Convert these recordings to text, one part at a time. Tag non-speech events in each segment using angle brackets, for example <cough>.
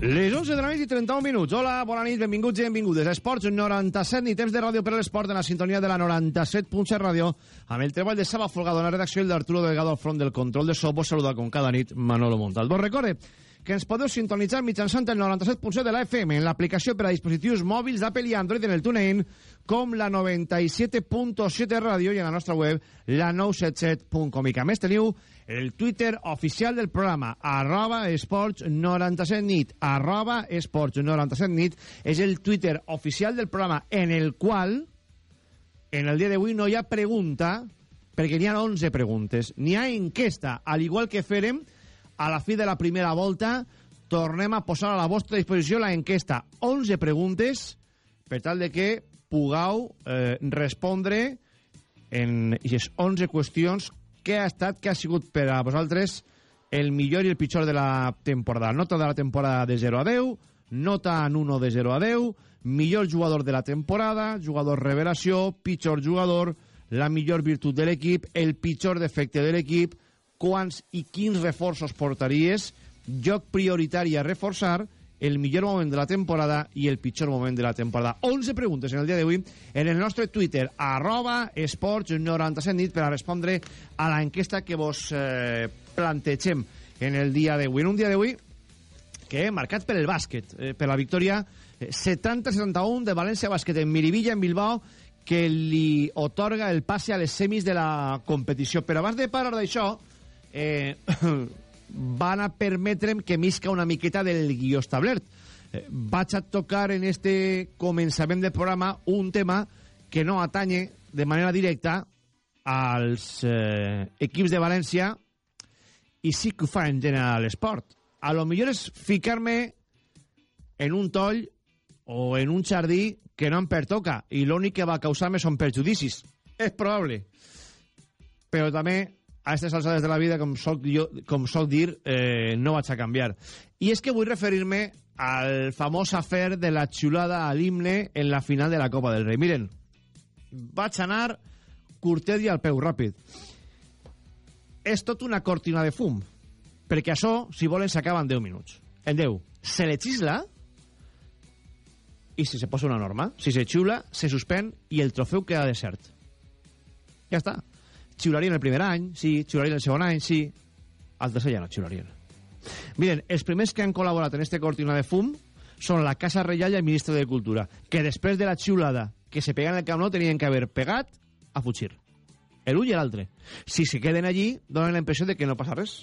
Les 11 de la nit i 31 minuts. Hola, bona nit, benvinguts i benvingudes Esports 97, ni temps de ràdio per a l'esport en la sintonia de la 97.7 ràdio, amb el treball de Saba Folgado en la redacció i d'Arturo Delgado al front del control de so. Vos saluda com cada nit Manolo Montal. Vos recorde que ens podeu sintonitzar mitjançant el 97.7 de la FM en l'aplicació per a dispositius mòbils d'Apple i Android en el TuneIn, com la 97.7 ràdio i en la nostra web, la 977.com. I que a més teniu el Twitter oficial del programa, arroba esports 97 nit, arroba esports 97 nit, és el Twitter oficial del programa en el qual, en el dia d'avui no hi ha pregunta, perquè n'hi ha 11 preguntes, n'hi ha enquesta, al igual que farem a la fi de la primera volta tornem a posar a la vostra disposició la enquesta 11 preguntes per tal de que pugueu eh, respondre en aquestes 11 qüestions què ha estat, què ha sigut per a vosaltres el millor i el pitjor de la temporada. Nota de la temporada de 0 a 10, nota en 1 de 0 a 10, millor jugador de la temporada, jugador revelació, pitjor jugador, la millor virtut de l'equip, el pitjor defecte de l'equip, quants i quins reforços portaries, joc prioritari a reforçar, el millor moment de la temporada i el pitjor moment de la temporada. 11 preguntes en el dia d'avui en el nostre Twitter, arroba esports97 nit, per a respondre a la enquesta que vos eh, plantegem en el dia d'avui. En un dia d'avui que he marcat per el bàsquet, eh, per la victòria 70-71 de València Bàsquet en Miribilla, en Bilbao, que li otorga el passe a les semis de la competició. Però abans de parar d'això, eh, <clears throat> van a permetre'm que misca una miqueta del guió establert. Eh, vaig a tocar en este començament del programa un tema que no atanye de manera directa als eh, equips de València i sí que ho fa en general l'esport. A lo millor és ficar-me en un toll o en un jardí que no em pertoca i l'únic que va causar-me són perjudicis. És probable. Però també a aquestes alçades de la vida, com soc, jo, com soc dir, eh, no vaig a canviar. I és que vull referir-me al famós afer de la xulada a l'himne en la final de la Copa del Rei. Miren, vaig anar curtet i al peu ràpid. És tot una cortina de fum, perquè això, si volen, s'acaba en 10 minuts. En 10. Se legisla i si se posa una norma. Si se xula, se suspèn i el trofeu queda desert. Ja està xiularien el primer any, sí, xiularien el segon any, sí. Al tercer ja no xiularien. Miren, els primers que han col·laborat en este cortina de fum són la Casa Reial i el Ministre de Cultura, que després de la xiulada que se pegan en el Camp Nou tenien que haver pegat a fugir. L'un i l'altre. Si se queden allí, donen la impressió de que no passa res.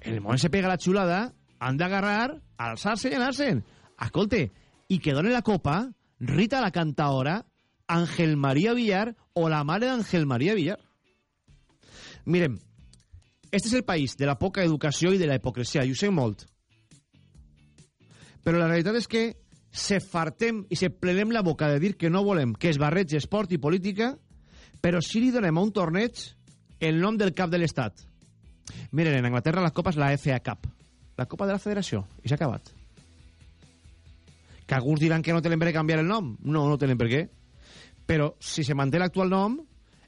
En el moment se pega la xiulada, han d'agarrar, alçar-se i anar-se'n. Escolte, i que donen la copa Rita la cantaora Ángel María Villar o la mare d'Ángel María Villar. Miren, este és el país de la poca educació i de la hipocresia, i sé molt. Però la realitat és que se fartem i se plenem la boca de dir que no volem que es barregi esport i política, però sí li donem a un torneig el nom del cap de l'Estat. Miren, en Anglaterra la copa és la FA Cup, la copa de la federació, i s'ha acabat. Que alguns diran que no tenen per què canviar el nom. No, no tenen per què però si se manté l'actual nom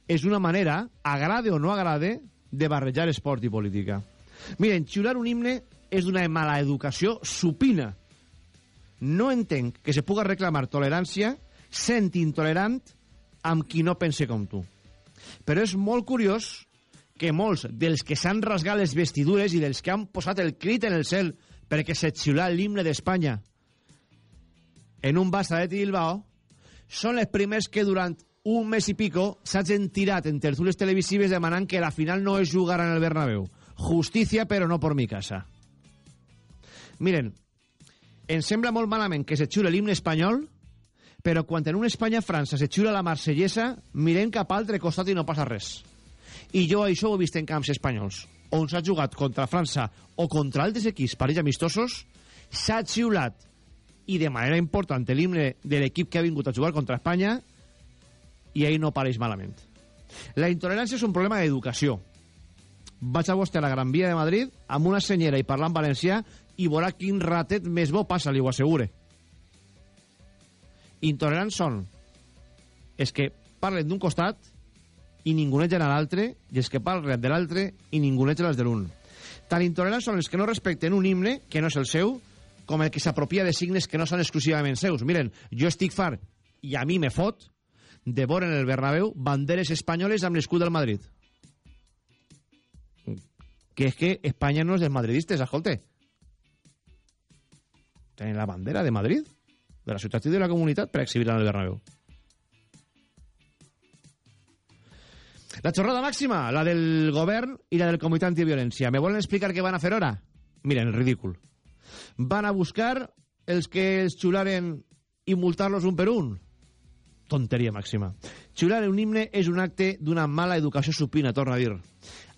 és una manera, agrade o no agrade, de barrejar esport i política. Miren, xiular un himne és d'una mala educació supina. No entenc que se puga reclamar tolerància sent intolerant amb qui no pense com tu. Però és molt curiós que molts dels que s'han rasgat les vestidures i dels que han posat el crit en el cel perquè se xiular l'himne d'Espanya en un Barça de Bilbao són els primers que durant un mes i pico s'hagin tirat en tertulies televisives demanant que la final no es jugara en el Bernabéu. Justícia, però no por mi casa. Miren, em sembla molt malament que se xule l'himne espanyol, però quan en una Espanya-França se xula la marsellesa, mirem cap a altre costat i no passa res. I jo això ho he vist en camps espanyols, on s'ha jugat contra França o contra altres equips parells amistosos, s'ha xiulat i de manera important l'himne de l'equip que ha vingut a jugar contra Espanya i ahir no pareix malament. La intolerància és un problema d'educació. Vaig a vostè a la Gran Via de Madrid amb una senyera i parlant valencià i veurà quin ratet més bo passa, li ho assegure. Intolerants són els que parlen d'un costat i ningunegen a l'altre i els que parlen de l'altre i ningunegen els de l'un. Tan intolerants són els que no respecten un himne, que no és el seu, com el que s'apropia de signes que no són exclusivament seus. Miren, jo estic fart, i a mi me fot, de veure en el Bernabéu banderes espanyoles amb l'escut del Madrid. Que és que Espanya no és dels madridistes, escolte. Tenen la bandera de Madrid, de la ciutat i de la comunitat, per exhibir-la en el Bernabéu. La xorrada màxima, la del govern i la del comitè antiviolència. Me volen explicar què van a fer ara? Miren, ridícul. Van a buscar els que els xularen i multar-los un per un? Tonteria màxima. Xular un himne és un acte d'una mala educació supina, torna a dir.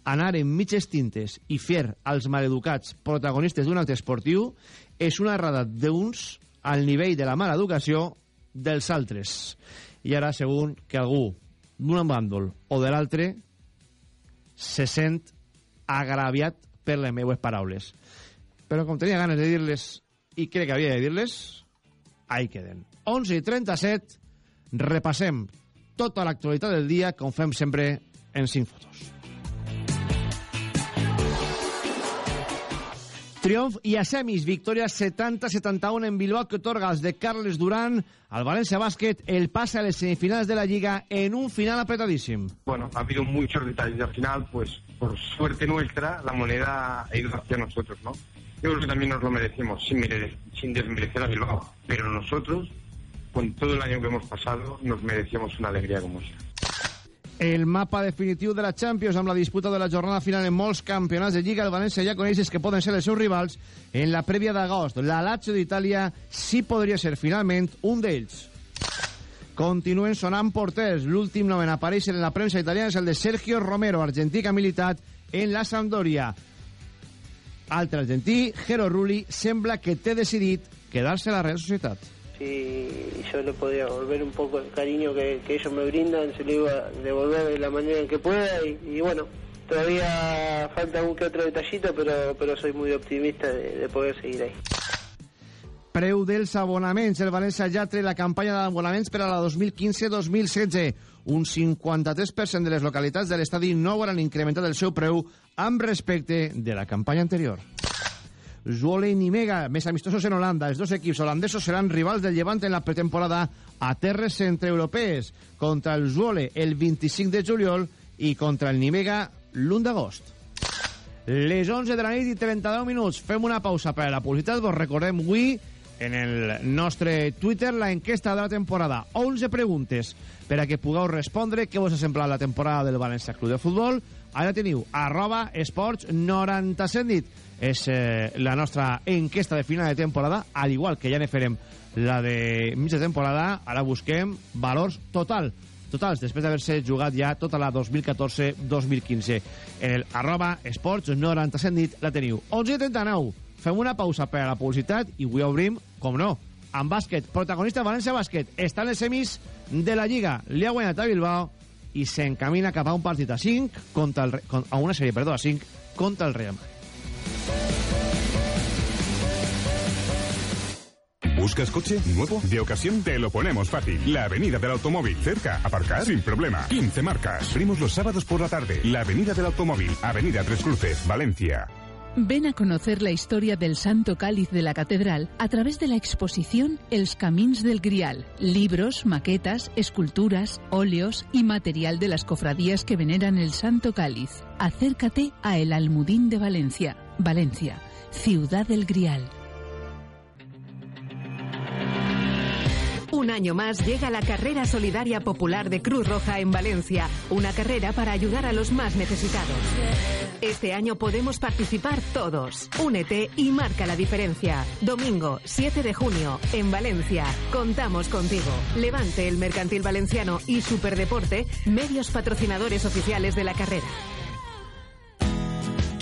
Anar en mitges tintes i fer als maleducats protagonistes d'un acte esportiu és una errada d'uns al nivell de la mala educació dels altres. I ara, segur que algú d'un bàndol o de l'altre se sent agraviat per les meues paraules. Però com tenia ganes de dir-les i crec que havia de dir-les, ahí queden. 11 i 37, repassem tota l'actualitat del dia, com fem sempre en 5 fotos. Triomf i a semis, victòria 70-71 en Bilbao que otorga els de Carles Durán al Valencia Básquet el pase a las semifinales de la Liga en un final apretadísimo. Bueno, ha habido muchos detalles al final, pues por suerte nuestra, la moneda ha ido hacia nosotros, ¿no? Yo creo que también nos lo merecemos, sin, mere sin desmerecer a Bilbao. Pero nosotros, con todo el año que hemos pasado, nos merecíamos una alegría como esta. el mapa definitiu de la Champions amb la disputa de la jornada final en molts campionats de Lliga. El València ja coneixes que poden ser els seus rivals en la prèvia d'agost. La Lazio d'Itàlia sí podria ser finalment un d'ells. Continuen sonant porters. L'últim nom en aparèixer en la premsa italiana és el de Sergio Romero, argentí que ha militat en la Sampdoria. Altre argentí, Jero Rulli, sembla que té decidit quedar-se a la Real Societat si yo le podía devolver un poco el cariño que, que, ellos me brindan, se lo iba a devolver de la manera en que pueda y, y bueno, todavía falta un que otro detallito, pero, pero soy muy optimista de, de poder seguir ahí. Preu dels abonaments. El València ja té la campanya d'abonaments per a la 2015-2016. Un 53% de les localitats de l'estadi nou han incrementat el seu preu amb respecte de la campanya anterior. Zwolle i Nimega, més amistosos en Holanda. Els dos equips holandesos seran rivals del Llevant en la pretemporada a terres centreeuropees. Contra el Zwolle el 25 de juliol i contra el Nimega l'1 d'agost. Les 11 de la nit i 32 minuts. Fem una pausa per a la publicitat. Vos recordem avui en el nostre Twitter la enquesta de la temporada. 11 preguntes per a que pugueu respondre què vos ha semblat la temporada del València Club de Futbol. Ara teniu arroba esports 97 nit és eh, la nostra enquesta de final de temporada, al igual que ja ne farem la de mitja temporada, ara busquem valors total, totals, després d'haver-se jugat ja tota la 2014-2015. En el arroba esports 97 nit la teniu. 11 39, fem una pausa per a la publicitat i avui obrim, com no, amb bàsquet. Protagonista València Bàsquet està en les semis de la Lliga. Li ha Bilbao i s'encamina cap a un partit a 5 contra el, a una sèrie, perdó, a 5 contra el Real Madrid. ¿Buscas coche nuevo? De ocasión te lo ponemos fácil. La Avenida del Automóvil. Cerca, aparcar sin problema. 15 marcas. Abrimos los sábados por la tarde. La Avenida del Automóvil. Avenida Tres Cruces, Valencia. Ven a conocer la historia del Santo Cáliz de la Catedral a través de la exposición Els Camins del Grial. Libros, maquetas, esculturas, óleos y material de las cofradías que veneran el Santo Cáliz. Acércate a El Almudín de Valencia. Valencia, ciudad del Grial. Un año más llega la Carrera Solidaria Popular de Cruz Roja en Valencia, una carrera para ayudar a los más necesitados. Este año podemos participar todos. Únete y marca la diferencia. Domingo, 7 de junio, en Valencia. Contamos contigo. Levante el Mercantil Valenciano y Superdeporte, medios patrocinadores oficiales de la carrera.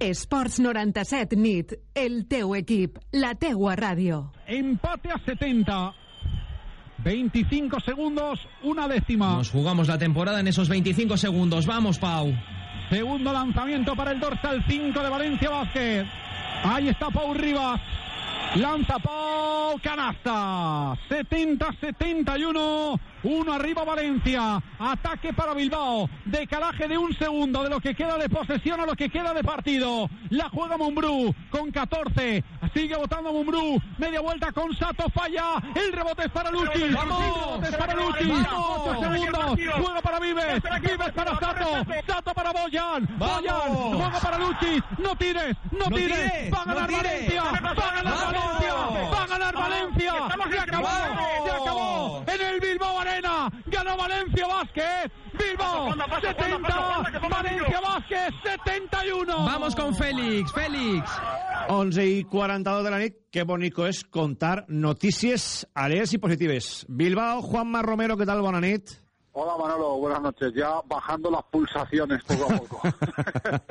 Esports 97 nit, el teu equip, la teua ràdio. Empate a 70. 25 segundos, una décima. Nos jugamos la temporada en esos 25 segundos. Vamos, Pau. Segundo lanzamiento para el dorsal 5 de Valencia Vázquez. Ahí está Pau Rivas. Lanza Pau, canasta. 70-71. Uno arriba Valencia. Ataque para Bilbao. Decalaje de un segundo de lo que queda de posesión a lo que queda de partido. La juega Mumbrú con 14. Sigue votando Mumbrú. Media vuelta con Sato. Falla. El rebote es para Luchi. El rebote es para Luchi. 8 segundos. Juega para Vives. Vives para Sato. Sato para Boyan. Boyan. Juega para Luchi. No tires. No tires. Va a ganar Valencia. Va a ganar Valencia. Va a ganar Valencia. Se acabó. Se acabó. En el Bilbao Arena. Ganó Valencia Vázquez. Bilbao 70. Valencia Vázquez 71. Vamos con Félix. Félix. 11 y 42 de la nit. Qué bonito es contar noticias alegres y positivas. Bilbao, Juanma Romero, ¿qué tal? Buenas nit. Hola Manolo, buenas noches. Ya bajando las pulsaciones poco a poco. <laughs>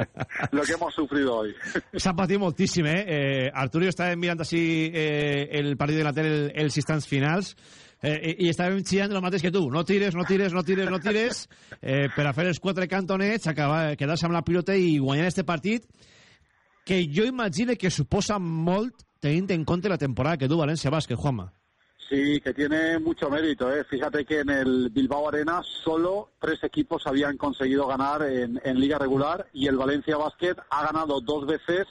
<laughs> Lo que hemos sufrido hoy. S'ha patit moltíssim, eh? eh Arturo estava mirant així eh, el partit de la tele, el, els instants finals, eh, i estàvem xillant el mateix que tu. No tires, no tires, no tires, no tires, <laughs> eh, per a fer els quatre cantonets, acabar, quedar-se amb la pilota i guanyar este partit, que jo imagine que suposa molt tenint en compte la temporada que du València Bàsquet, Juanma. Sí, que tiene mucho mérito. ¿eh? Fíjate que en el Bilbao Arena solo tres equipos habían conseguido ganar en, en Liga Regular y el Valencia Basket ha ganado dos veces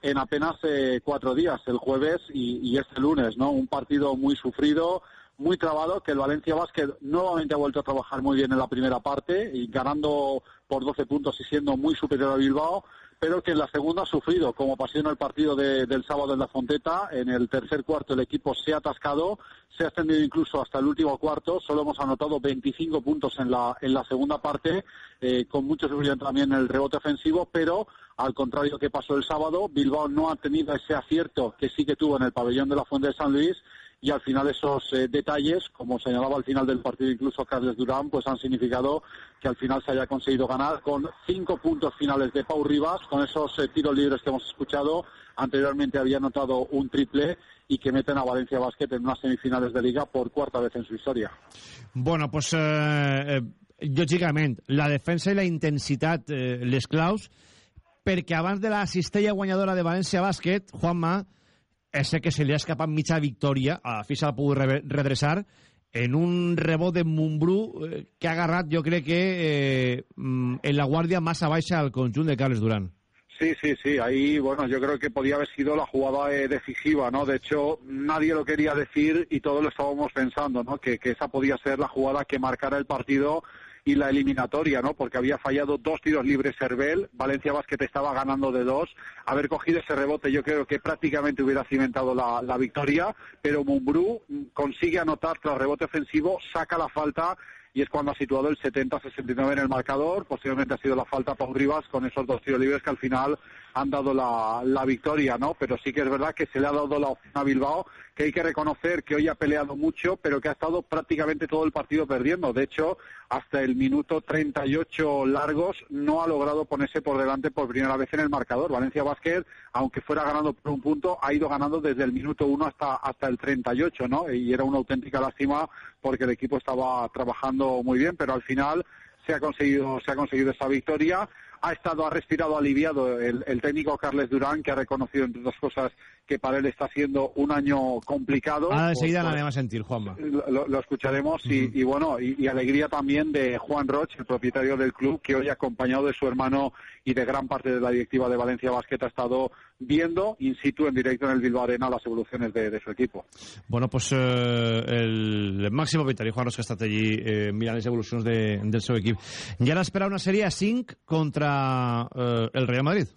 en apenas eh, cuatro días, el jueves y, y este lunes, ¿no? Un partido muy sufrido, muy trabado, que el Valencia Basket nuevamente ha vuelto a trabajar muy bien en la primera parte y ganando por 12 puntos y siendo muy superior a Bilbao, pero que en la segunda ha sufrido, como pasó en el partido de- del sábado en la Fonteta. En el tercer cuarto el equipo se ha atascado, se ha extendido incluso hasta el último cuarto. Solo hemos anotado 25 puntos en la, en la segunda parte, eh, con mucho sufrimiento también en el rebote ofensivo, pero al contrario que pasó el sábado, Bilbao no ha tenido ese acierto que sí que tuvo en el pabellón de la Fuente de San Luis y al final esos eh, detalles, como señalaba al final del partido incluso Carles Durán, pues han significado que al final se haya conseguido ganar con cinco puntos finales de Pau Rivas, con esos eh, tiros libres que hemos escuchado. Anteriormente había anotado un triple y que meten a Valencia Basket en unas semifinales de liga por cuarta vez en su historia. Bueno, pues, eh, eh, lògicament, la defensa i la intensitat, eh, les claus, abans de la cistella guanyadora de València Bàsquet, Juanma, és que se li ha escapat mitja victòria, a fi s'ha pogut re en un rebot de Montbrú eh, que ha agarrat, jo crec que, eh, mm, en la guàrdia massa baixa al conjunt de Carles Durán. Sí, sí, sí. Ahí, bueno, yo creo que podía haber sido la jugada eh, decisiva, ¿no? De hecho, nadie lo quería decir y todos lo estábamos pensando, ¿no? Que, que esa podía ser la jugada que marcara el partido y la eliminatoria, ¿no? Porque había fallado dos tiros libres Cervel, Valencia Basket estaba ganando de dos. Haber cogido ese rebote yo creo que prácticamente hubiera cimentado la, victoria, pero Mumbrú consigue anotar tras rebote ofensivo, saca la falta y es cuando ha situado el 70-69 en el marcador. Posteriormente ha sido la falta Pau Rivas con esos dos tiros libres que al final han dado la, la victoria, ¿no? Pero sí que es verdad que se le ha dado la opción a Bilbao, que hay que reconocer que hoy ha peleado mucho, pero que ha estado prácticamente todo el partido perdiendo. De hecho, hasta el minuto 38 largos no ha logrado ponerse por delante por primera vez en el marcador. Valencia Basket, aunque fuera ganando por un punto, ha ido ganando desde el minuto 1 hasta, hasta el 38, ¿no? Y era una auténtica lástima porque el equipo estaba trabajando muy bien, pero al final se ha conseguido, se ha conseguido esa victoria. Ha estado, ha respirado aliviado el, el técnico Carles Durán, que ha reconocido, entre otras cosas, que para él está siendo un año complicado. Ara de Por- seguida por- l'anem a sentir, Juanma. lo, lo escucharemos y, y bueno, y, y alegría también de Juan Roch, el propietario del club, que hoy acompañado de su hermano y de gran parte de la directiva de Valencia Basket ha estado viendo in situ, en directo en el Bilbao Arena, las evoluciones de, de su equipo. Bueno, pues eh, el màxim propietari, Juan Ros, que estat allí eh, mirant les evolucions de, del seu equip. I ara espera una sèrie a 5 contra eh, el Real Madrid.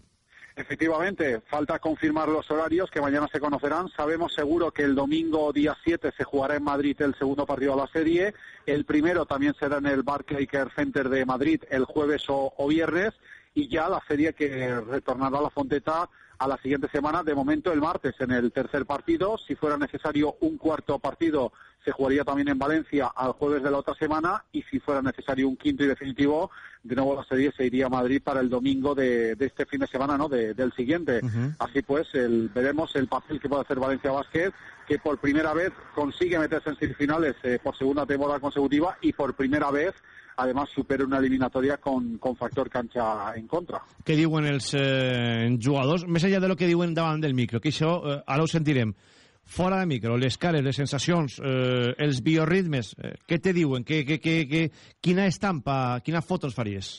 Efectivamente, falta confirmar los horarios que mañana se conocerán. Sabemos seguro que el domingo día 7 se jugará en Madrid el segundo partido de la serie. El primero también será en el Barclay Care Center de Madrid el jueves o, o viernes. Y ya la serie que retornará a la Fonteta a la siguiente semana, de momento el martes en el tercer partido. Si fuera necesario un cuarto partido, se jugaría también en Valencia al jueves de la otra semana y si fuera necesario un quinto y definitivo, de nuevo la serie se iría a Madrid para el domingo de, este fin de semana, ¿no? del siguiente. Así pues, el, veremos el papel que puede hacer Valencia Basket, que por primera vez consigue meterse en semifinales eh, por segunda temporada consecutiva y por primera vez además supera una eliminatoria con, con factor cancha en contra. Què diuen els eh, jugadors? Més enllà de lo que diuen davant del micro, que això eh, ara ho sentirem. Fora de micro, les cares, les sensacions, eh, els bioritmes, eh, què te diuen? Que, que, que, que, quina estampa, quina foto ens faries?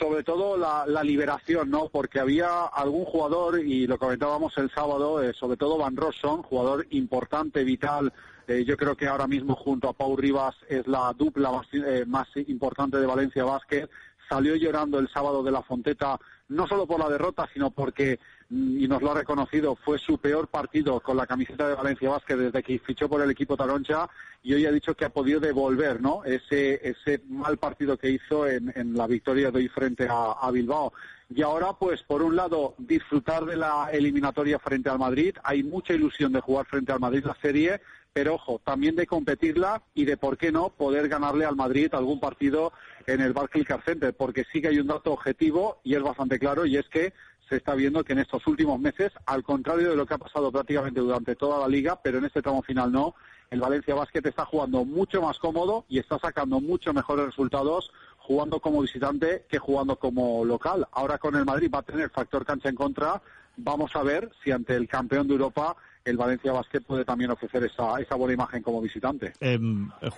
sobre todo la, la, liberación, ¿no? Porque había algún jugador, y lo comentábamos el sábado, eh, sobre todo Van Rosson, jugador importante, vital, eh, yo creo que ahora mismo junto a Pau Rivas es la dupla más, eh, más importante de Valencia Basket. Salió llorando el sábado de la Fonteta, no solo por la derrota, sino porque, mm, y nos lo ha reconocido, fue su peor partido con la camiseta de Valencia Basket desde que fichó por el equipo Taroncha y hoy ha dicho que ha podido devolver ¿no? ese, ese mal partido que hizo en, en la victoria de hoy frente a, a Bilbao. Y ahora, pues, por un lado, disfrutar de la eliminatoria frente al Madrid. Hay mucha ilusión de jugar frente al Madrid la serie, pero ojo, también de competirla y de, por qué no, poder ganarle al Madrid algún partido en el Barclays Center, porque sí que hay un dato objetivo y es bastante claro, y es que se está viendo que en estos últimos meses, al contrario de lo que ha pasado prácticamente durante toda la liga, pero en este tramo final no, el Valencia Basket está jugando mucho más cómodo y está sacando mucho mejores resultados jugando como visitante que jugando como local. Ahora con el Madrid va a tener factor cancha en contra. Vamos a ver si ante el campeón de Europa el Valencia Basket puede también ofrecer esa, esa buena imagen como visitante. Eh,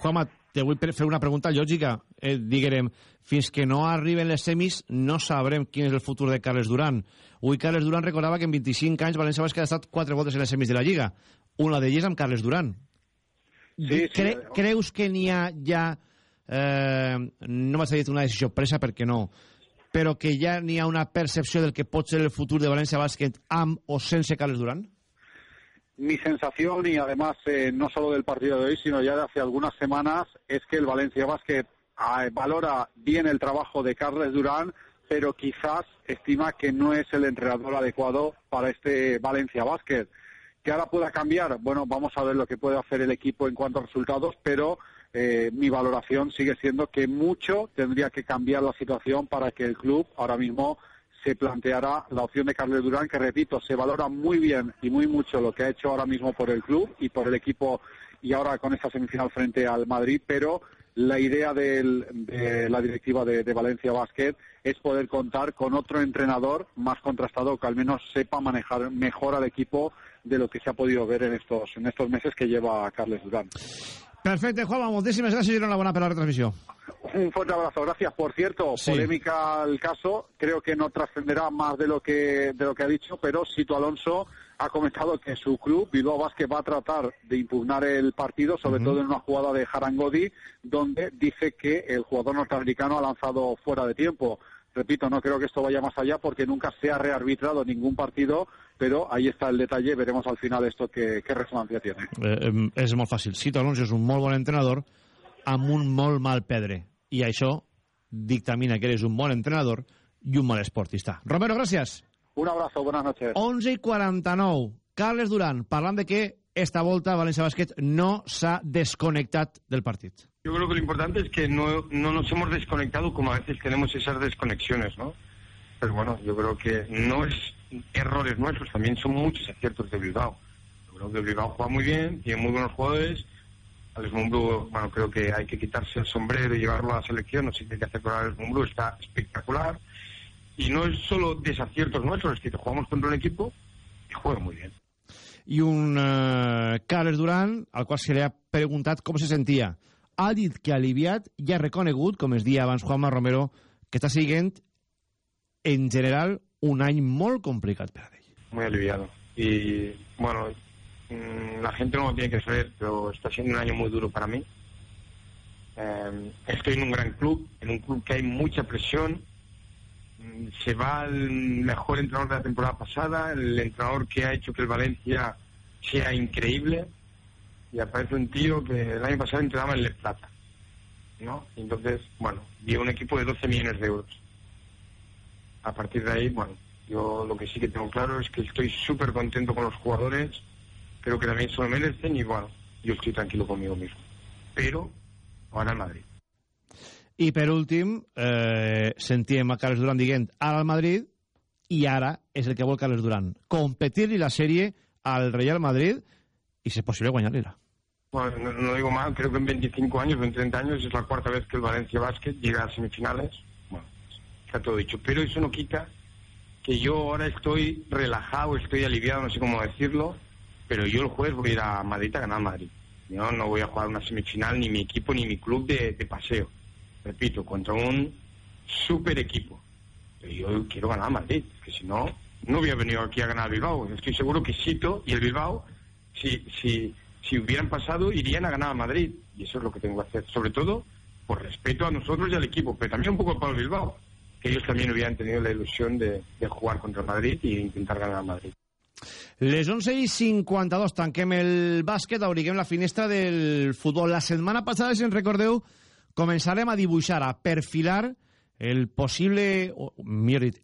Juanma, te vull fer una pregunta lògica. Eh, diguem, fins que no arriben les semis no sabrem quin és el futur de Carles Duran. Avui Carles Duran recordava que en 25 anys València Basket ha estat quatre voltes en les semis de la Lliga. Una d'elles amb Carles Duran. Sí, sí, Cre sí. Creus que n'hi ha ja... Eh, no m'has dit una decisió presa perquè no però que ja n'hi ha una percepció del que pot ser el futur de València Bàsquet amb o sense Carles Durán? Mi sensación, y además eh, no solo del partido de hoy, sino ya de hace algunas semanas, es que el Valencia Basket ah, valora bien el trabajo de Carles Durán, pero quizás estima que no es el entrenador adecuado para este Valencia Basket. Que ahora pueda cambiar, bueno, vamos a ver lo que puede hacer el equipo en cuanto a resultados, pero eh, mi valoración sigue siendo que mucho tendría que cambiar la situación para que el club ahora mismo se planteará la opción de Carles Durán, que repito, se valora muy bien y muy mucho lo que ha hecho ahora mismo por el club y por el equipo y ahora con esa semifinal frente al Madrid, pero la idea de la directiva de, Valencia Basket es poder contar con otro entrenador más contrastado que al menos sepa manejar mejor al equipo de lo que se ha podido ver en estos, en estos meses que lleva Carles Durán. Perfecto, Juan, muchísimas gracias y enhorabuena por la retransmisión. Un fuerte abrazo, gracias. Por cierto, polémica el caso, creo que no trascenderá más de lo que de lo que ha dicho, pero Sito Alonso ha comentado que su club, Bilbao Basket, va a tratar de impugnar el partido, sobre todo en una jugada de Harangodi, donde dice que el jugador norteamericano ha lanzado fuera de tiempo. Repito, no creo que esto vaya más allá porque nunca se ha rearbitrado ningún partido, pero ahí está el detalle, veremos al final esto qué, qué resonancia tiene. Eh, eh, és molt fàcil. Sito Alonso és un molt bon entrenador amb un molt mal pedre, i això dictamina que eres un bon entrenador i un mal esportista. Romero, gràcies. Un abrazo, buenas noches. 11 i 49. Carles Duran, parlant de que esta volta València Bàsquet no s'ha desconnectat del partit. Yo creo que lo importante es que no, no nos hemos desconectado como a veces tenemos esas desconexiones, ¿no? Pero bueno, yo creo que no es errores nuestros, también son muchos aciertos de Bilbao. Yo creo que Bilbao juega muy bien, tiene muy buenos jugadores. Alex Mumbrú, bueno, creo que hay que quitarse el sombrero y llevarlo a la selección, no sé qué que hacer con Alex Mumbrú, está espectacular. Y no es solo desaciertos nuestros, es que jugamos contra un equipo que juega muy bien. Y un uh, Durán, al qual se le ha preguntat com se sentia ha dit que aliviat i ha reconegut, com es dia abans Juanma Romero, que està siguent en general un any molt complicat per a ell. Muy aliviado. Y bueno, mm, la gente no lo tiene que saber, pero está siendo un año muy duro para mí. Eh, estoy en un gran club, en un club que hay mucha presión. Mm, se va el mejor entrenador de la temporada pasada, el entrenador que ha hecho que el Valencia sea increíble y aparece un tío que el año pasado entrenaba en Le Plata. ¿no? entonces, bueno, vi un equipo de 12 millones de euros. A partir de ahí, bueno, yo lo que sí que tengo claro es que estoy súper contento con los jugadores, creo que también se lo merecen y bueno, yo estoy tranquilo conmigo mismo. pero ahora el Madrid. I per últim, eh, sentíem a Carles Duran dient ara al Madrid i ara és el que vol Carles Duran. Competir-li la sèrie al Real Madrid i, si és possible, guanyar-li-la. Bueno, no, no, digo mal, creo que en 25 años, en 30 años es la cuarta vez que el Valencia Basket llega a semifinales. Bueno, está todo dicho. Pero eso no quita que yo ahora estoy relajado, estoy aliviado, no sé cómo decirlo, pero yo el jueves voy a ir a Madrid a ganar Madrid. Yo no voy a jugar una semifinal ni mi equipo ni mi club de, de paseo. Repito, contra un super equipo. Pero yo quiero ganar Madrid, que si no, no hubiera venido aquí a ganar Bilbao. Estoy seguro que Sito y el Bilbao, si, si, si hubieran pasado, irían a ganar a Madrid. Y eso es lo que tengo que hacer. Sobre todo por respeto a nosotros y al equipo, pero también un poco para el Bilbao. Que ellos también hubieran tenido la ilusión de, jugar contra Madrid e intentar ganar a Madrid. Les 11 i 52 tanquem el bàsquet, obriguem la finestra del futbol. La setmana passada, si en recordeu, començarem a dibuixar, a perfilar el possible, o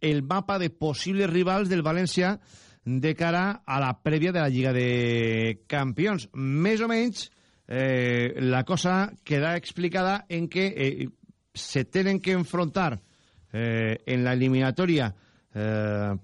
el mapa de possibles rivals del València de cara a la prèvia de la Lliga de Campions. Més o menys, eh, la cosa queda explicada en que eh, se tenen que enfrontar eh, en la eliminatoria eh,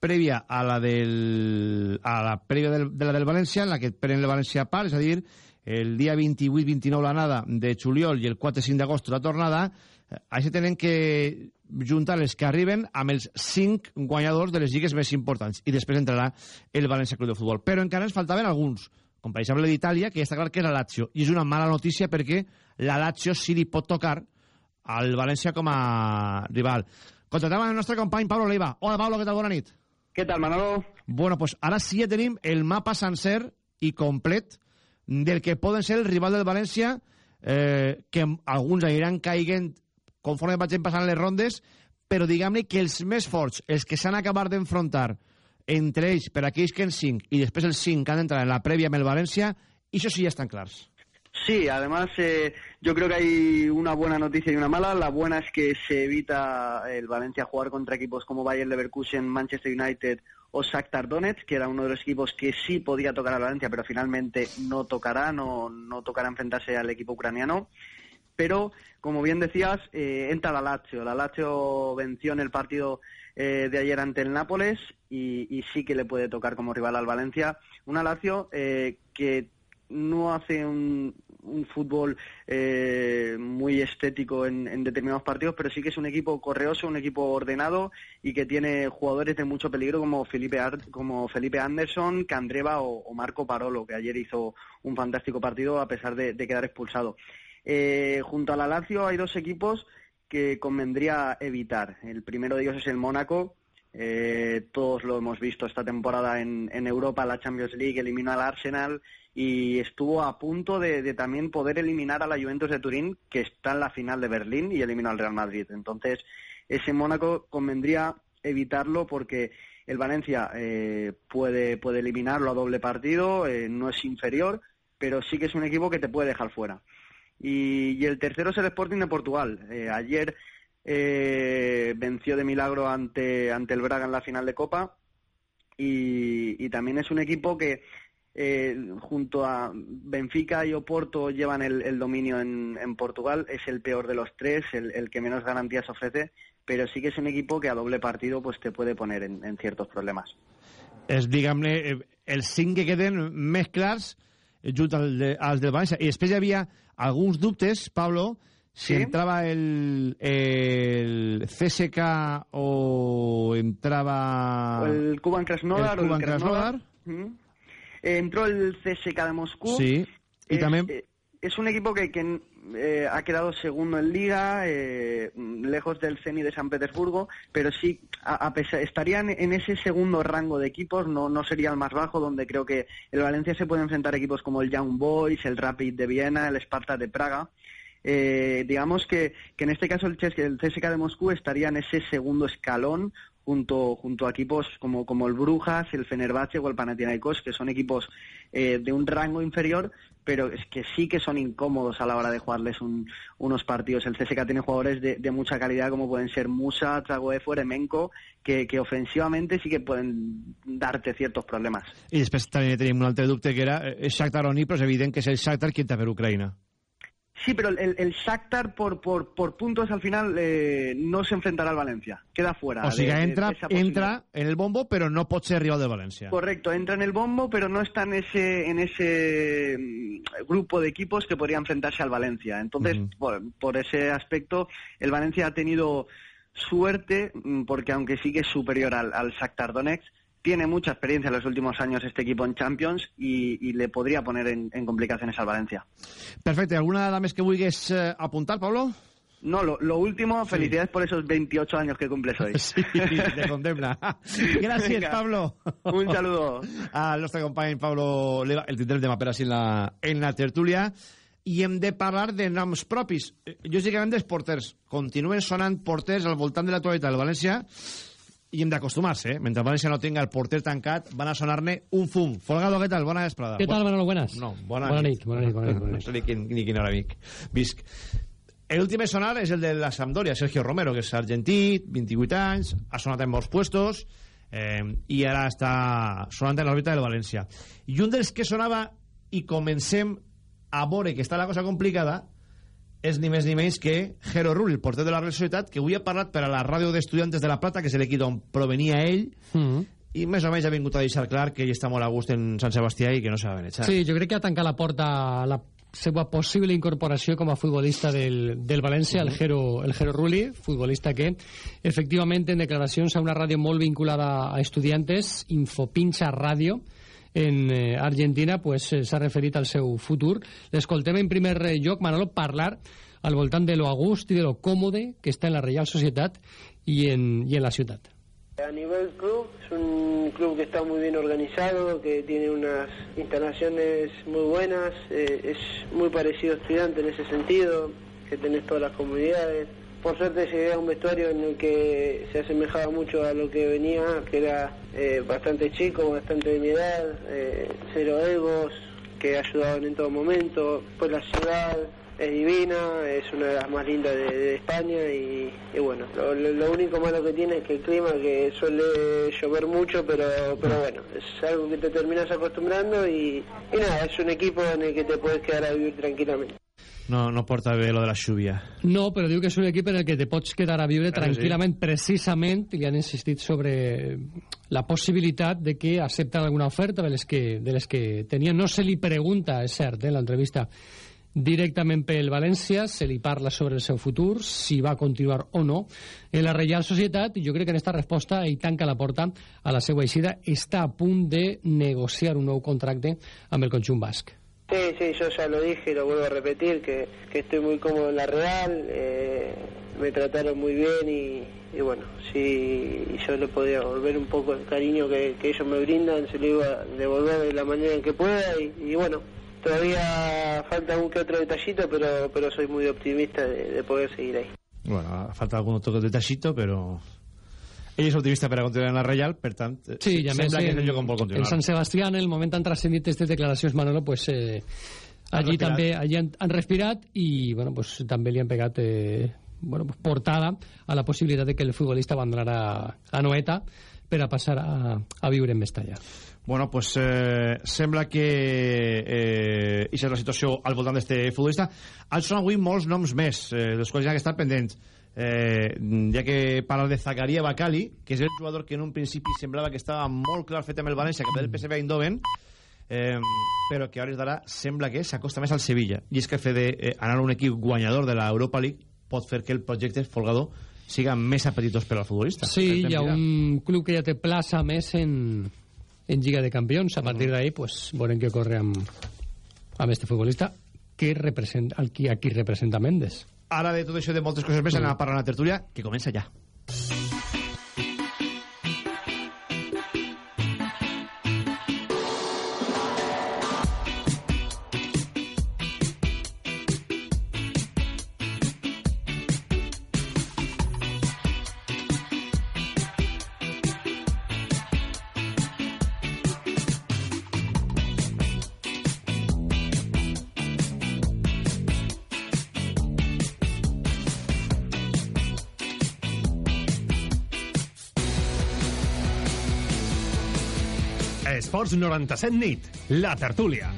prèvia a la del a la prèvia del, de la del València, en la que pren el València part, és a dir, el dia 28-29 l'anada de juliol i el 4-5 d'agost la tornada, eh, així tenen que juntar els que arriben amb els 5 guanyadors de les lligues més importants i després entrarà el València Club de Futbol. Però encara ens faltaven alguns, com per exemple d'Itàlia, que ja està clar que és la Lazio, i és una mala notícia perquè la Lazio sí li pot tocar al València com a rival. Contratem el nostre company Pablo Leiva. Hola, Pablo, què tal? Bona nit. Què tal, Manolo? Bueno, pues ara sí ja tenim el mapa sencer i complet del que poden ser el rival del València, eh, que alguns aniran caiguent conforme vagin passant les rondes, però diguem-ne que els més forts, els que s'han acabat d'enfrontar entre ells, per aquells que en 5, i després els 5 que han d'entrar en la prèvia amb el València, això sí ja estan clars. Sí, además eh, yo creo que hay una buena noticia y una mala. La buena es que se evita el Valencia jugar contra equipos como Bayern Leverkusen, Manchester United o Shakhtar Donetsk, que era uno de los equipos que sí podía tocar a Valencia, pero finalmente no tocará, no, no tocará enfrentarse al equipo ucraniano. Pero, como bien decías, eh, entra la Lazio. La Lazio venció en el partido eh, de ayer ante el Nápoles y, sí que le puede tocar como rival al Valencia. Una Lazio eh, que no hace un, fútbol muy estético en, determinados partidos, pero sí que es un equipo correoso, un equipo ordenado y que tiene jugadores de mucho peligro como Felipe, como Felipe Anderson, Candreva o, o, Marco Parolo, que ayer hizo un fantástico partido a pesar de quedar expulsado. Eh, junto a la Lazio hay dos equipos que convendría evitar. El primero de ellos es el Mónaco, eh, todos lo hemos visto esta temporada en, Europa, la Champions League, eliminó al Arsenal y estuvo a punto de, de, también poder eliminar a la Juventus de Turín, que está en la final de Berlín y eliminó al Real Madrid. Entonces, ese Mónaco convendría evitarlo porque el Valencia eh, puede, puede eliminarlo a doble partido, eh, no es inferior, pero sí que es un equipo que te puede dejar fuera. Y, el tercero es el Sporting de Portugal. Eh, ayer eh, venció de milagro ante, ante el Braga en la final de Copa y, también es un equipo que eh, junto a Benfica y Oporto llevan el, el dominio en, en, Portugal, es el peor de los tres, el, el, que menos garantías ofrece, pero sí que es un equipo que a doble partido pues te puede poner en, ciertos problemas. És, diguem-ne, els cinc que queden més clars junt al de, als del València. I després hi havia alguns dubtes, Pablo, si ¿Sí? entraba el, el CSK o entraba... El Cuban Krasnodar. El Cuban Krasnodar. Krasnodar. Mm. Eh, entró el CSK de Moscú. Sí, y es, también... Eh, es un equipo que, eh, ha quedado segundo en Liga, eh, lejos del CENI de San Petersburgo, pero sí, a, pesar, estarían en ese segundo rango de equipos, no, no sería el más bajo, donde creo que el Valencia se puede enfrentar equipos como el Young Boys, el Rapid de Viena, el Sparta de Praga. Eh, digamos que, que, en este caso el CSK de Moscú estaría en ese segundo escalón junto, junto a equipos como, como el Brujas, el Fenerbahce o el Panathinaikos, que son equipos eh, de un rango inferior, pero es que sí que son incómodos a la hora de jugarles un, unos partidos. El CSK tiene jugadores de, de, mucha calidad como pueden ser Musa, Tragoefo, Eremenko, que, que ofensivamente sí que pueden darte ciertos problemas. I després també tenim un altre que era el Shakhtar Oni, però és evident que és el Shakhtar qui està per Ucraïna. Sí, pero el, el Shakhtar por, por, por puntos al final eh, no se enfrentará al Valencia. Queda fuera. O de- de- entra, de entra en el bombo, però no pot ser rival de València. Correcto, entra en el bombo, pero no está en ese, en ese mm, grupo de equipos que podría enfrentarse al Valencia. Entonces, por, por ese aspecto, el Valencia ha tenido suerte, mm, porque aunque sí que es superior al, al Shakhtar Donetsk, tiene mucha experiencia en los últimos años este equipo en Champions y, y le podría poner en, en complicaciones al Valencia. Perfecte. Alguna dada més que vulguis eh, apuntar, Pablo? No, lo, lo último, felicidades por esos 28 años que cumples hoy. <laughs> Sí, de condemna. <laughs> Gràcies, Venga. Pablo. Un saludo. <laughs> Al nostre company Pablo Leva, el tindrem demà per així en la, en la tertúlia. I hem de parlar de noms propis. Eh, Lògicament, dels porters. Continuen sonant porters al voltant de l'actualitat del València i hem d'acostumar-se, eh? Mentre el València no tenga el porter tancat, van a sonar-ne un fum. Folgado, què tal? Bona vesprada. ¿Qué tal, Manolo? Buenas. No, bona, Bona nit, bona nit, bona nit, bona No nit. sé ni quin, ni quin hora vic. visc. El últim a sonar és el de la Sampdoria, Sergio Romero, que és argentí, 28 anys, ha sonat en molts puestos, eh, i ara està sonant en l'òrbita del València. I un dels que sonava, i comencem a veure que està la cosa complicada, és ni més ni menys que Jero Rull, el porter de la Real Societat, que avui ha parlat per a la ràdio d'Estudiantes de la Plata, que és l'equip d'on provenia ell, Mm. i més o menys ha vingut a deixar clar que ell està molt a gust en Sant Sebastià i que no s'ha de benechar. Sí, jo crec que ha tancat la porta a la seva possible incorporació com a futbolista del, del València, el Jero, el Jero Rulli, futbolista que, efectivament, en declaracions a una ràdio molt vinculada a estudiantes, Infopincha Ràdio, en eh, Argentina, pues, eh, s'ha referit al seu futur. L'escoltem en primer eh, lloc, Manolo, parlar al voltant de lo a gust i de lo còmode que està en la Reial Societat i en, i en la ciutat. A nivel club, es un club que está muy bien organizado, que tiene unas instalaciones muy buenas, eh, es muy parecido a estudiante en ese sentido, que tenés todas las comunidades. Por suerte llegué a un vestuario en el que se asemejaba mucho a lo que venía, que era eh, bastante chico, bastante de mi edad, eh, cero egos, que ayudaban en todo momento. Pues la ciudad es divina, es una de las más lindas de, España y, y bueno, lo, único malo que tiene es que el clima, que suele llover mucho, pero, pero bueno, es algo que te terminas acostumbrando y nada, es un equipo en el que te puedes quedar a vivir tranquilamente. No, no porta bé lo de la lluvia. No, però diu que és un equip en el que te pots quedar a viure Claro, tranquil·lament, precisament, li han insistit sobre la possibilitat de que accepten alguna oferta de les que, de les que tenien. No se li pregunta, és cert, eh, en l'entrevista, directament pel València, se li parla sobre el seu futur, si va continuar o no en la Reial Societat, i jo crec que en aquesta resposta ell tanca la porta a la seva eixida, està a punt de negociar un nou contracte amb el conjunt basc. Sí, sí, yo ya lo dije y lo vuelvo a repetir, que, que estoy muy cómodo en la Real, eh, me trataron muy bien y, bueno, si yo le podía devolver un poco el cariño que, que ellos me brindan, se lo iba a devolver de la manera en que pueda y, bueno, todavía falta un que otro detallito, pero, pero soy muy optimista de, de poder seguir ahí. Bueno, falta algun toque de tachito, però... Ell és optimista per a continuar en la Reial, per tant, eh, Sí, i a més, sembla que és en, el lloc on vol en continuar. Sant Sebastià, en el moment han transcendit aquestes declaracions, Manolo, pues, eh, allí respirat. també allí han, han respirat i bueno, pues, també li han pegat eh, bueno, pues, portada a la possibilitat de que el futbolista abandonarà a Noeta per a passar a, a viure en Mestalla. Bueno, pues eh, sembla que eh, és la situació al voltant d'este futbolista. Han sonat avui molts noms més, eh, dels quals ja que estar pendents. Eh, ja que parla de Zakaria Bacali, que és el jugador que en un principi semblava que estava molt clar fet amb el València, que del PSV Eindhoven, eh, però que a hores d'ara sembla que s'acosta més al Sevilla. I és que el fet d'anar a un equip guanyador de l'Europa League pot fer que el projecte Folgador siga més apetitós per al futbolista. Sí, hi ha un club que ja té plaça més en, en Lliga de Campions. A partir d'ahí, pues, veurem què corre amb, amb este futbolista que representa, a qui representa Mendes. Ara de tot això de moltes coses més anem a parlar a la tertúlia, que comença ja. Esports 97 nit, la tertúlia.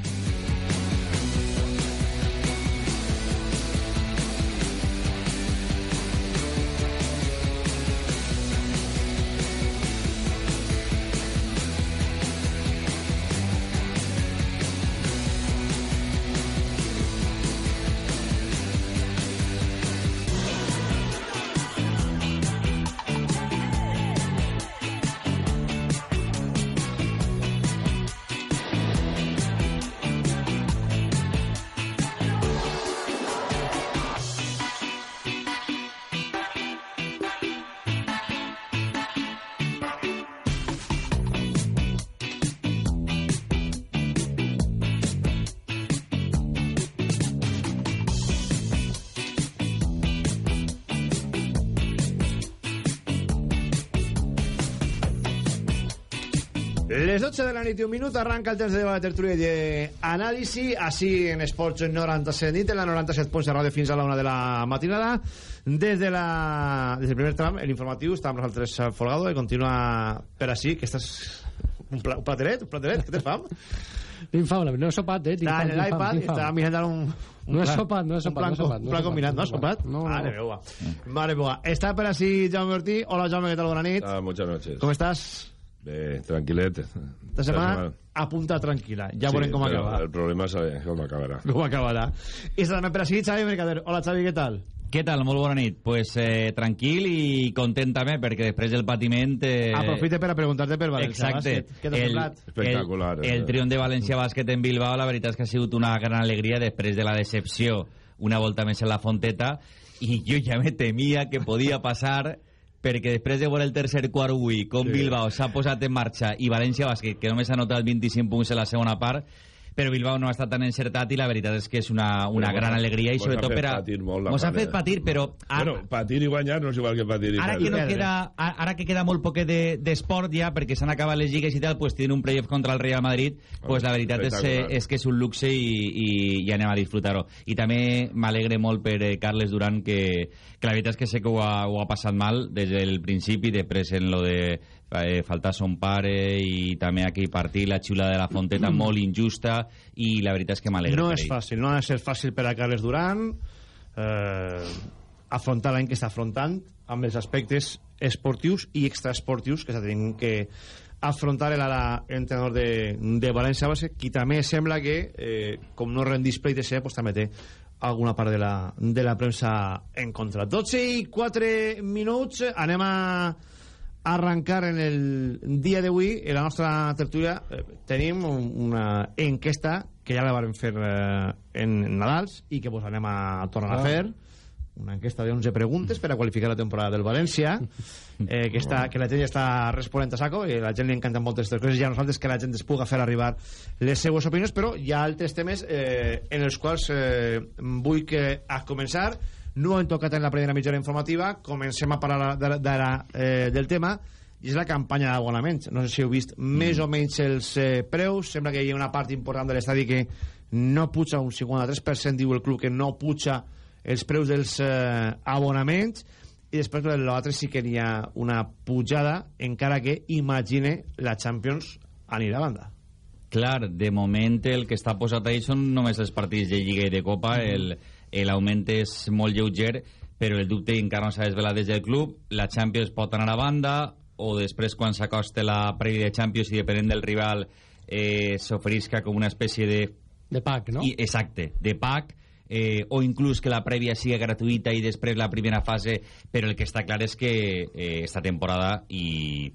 12 de la nit i un minut arranca el temps de debat de tertúlia i d'anàlisi així en Esports 97 nit en la 97 punts de ràdio fins a la una de la matinada des, de la, des del primer tram l'informatiu està amb nosaltres Folgado i continua per així que estàs un, pla, un plateret, un plateret, què tens fam? Tinc fam, no he sopat, eh? Tinc Està fam, en tinc fam, tinc fam. està mirant un, un No he plan- sopat, no he un sopat, plan, no he sopat, un no he plan sopat, combinat, no no he sopat. sopat? No, no. Mare meva. Mare meva. Està per així Jaume Ortí. Hola Jaume, què tal? Bona nit. Ah, muchas noches. Com estàs? Bé, tranquil·let. Esta setmana apunta tranquil·la. Ja Sí, veurem com acaba. El problema és com acabarà. Com acabarà. I està també per així Xavi Mercader. Hola Xavi, què tal? Què tal? Molt bona nit. Pues eh, tranquil i content també, perquè després del patiment... Eh, Aprofite per a preguntar-te per València Exacte. Bàsquet. Què t'ha El- semblat? Espectacular, El, eh. el triomf de València Bàsquet en Bilbao, la veritat és que ha sigut una gran alegria després de la decepció una volta més en la Fonteta i jo ja me temia que podia passar perquè després de veure el tercer quart avui, com Sí. Bilbao s'ha posat en marxa i València Bàsquet, que només ha notat 25 punts en la segona part, però Bilbao no ha estat tan encertat i la veritat és que és una, una Però gran alegria i sobretot per a... Mos ha fet patir, però... a- Bueno, patir i guanyar no és igual que patir i ara que, no queda, ara que queda molt poquet de- d'esport ja, perquè s'han acabat les lligues i tal, pues tenen un playoff contra el Real Madrid, pues la veritat és, eh, és que és un luxe i, i, i anem a disfrutar-ho. I també m'alegre molt per eh, Carles Duran, que, que la veritat és que sé que ho ha, ho ha passat mal des del principi, després en lo de eh, faltar son pare i també aquell partit, la xiula de la Fonteta, <clears throat> molt injusta, i la veritat és que m'alegre No és fàcil, no ha de ser fàcil per a Carles Duran eh, afrontar l'any que està afrontant amb els aspectes esportius i extraesportius que s'ha tingut que afrontar el entrenador de, de València Base, qui també sembla que, eh, com no rendís pleit de ser, pues, també té alguna part de la, de la premsa en contra. 12 i 4 minuts, anem a arrancar en el dia d'avui en la nostra tertúlia eh, tenim un, una enquesta que ja la vam fer eh, en Nadals i que pues, anem a tornar a Ah. fer una enquesta de 11 preguntes per a qualificar la temporada del València eh, que, està, que la gent ja està responent a saco i la gent li encanten moltes aquestes coses i a nosaltres que la gent es puga fer arribar les seues opinions però hi ha altres temes eh, en els quals eh, vull que a començar no hem tocat en la primera mitjana informativa. Comencem a parlar de, de, de, eh, del tema. I és la campanya d'abonaments no sé si heu vist més o menys els eh, preus. Sembla que hi ha una part important de l'estadi que no puja un 53% diu el club que no puja els preus dels eh, abonaments. I després l'altre sí que n'hi ha una pujada encara que imagine la Champions anirà a banda. Clar, de moment el que està posat ahí són només els partits de Lliga i de Copa, el l'augment és molt lleuger, però el dubte encara no s'ha desvelat des del club, la Champions pot anar a banda, o després quan s'acosta la prèvia de Champions i depenent del rival eh, s'oferisca com una espècie de... De pack, no? I, exacte, de pack, eh, o inclús que la prèvia sigui gratuïta i després la primera fase, però el que està clar és que eh, esta temporada i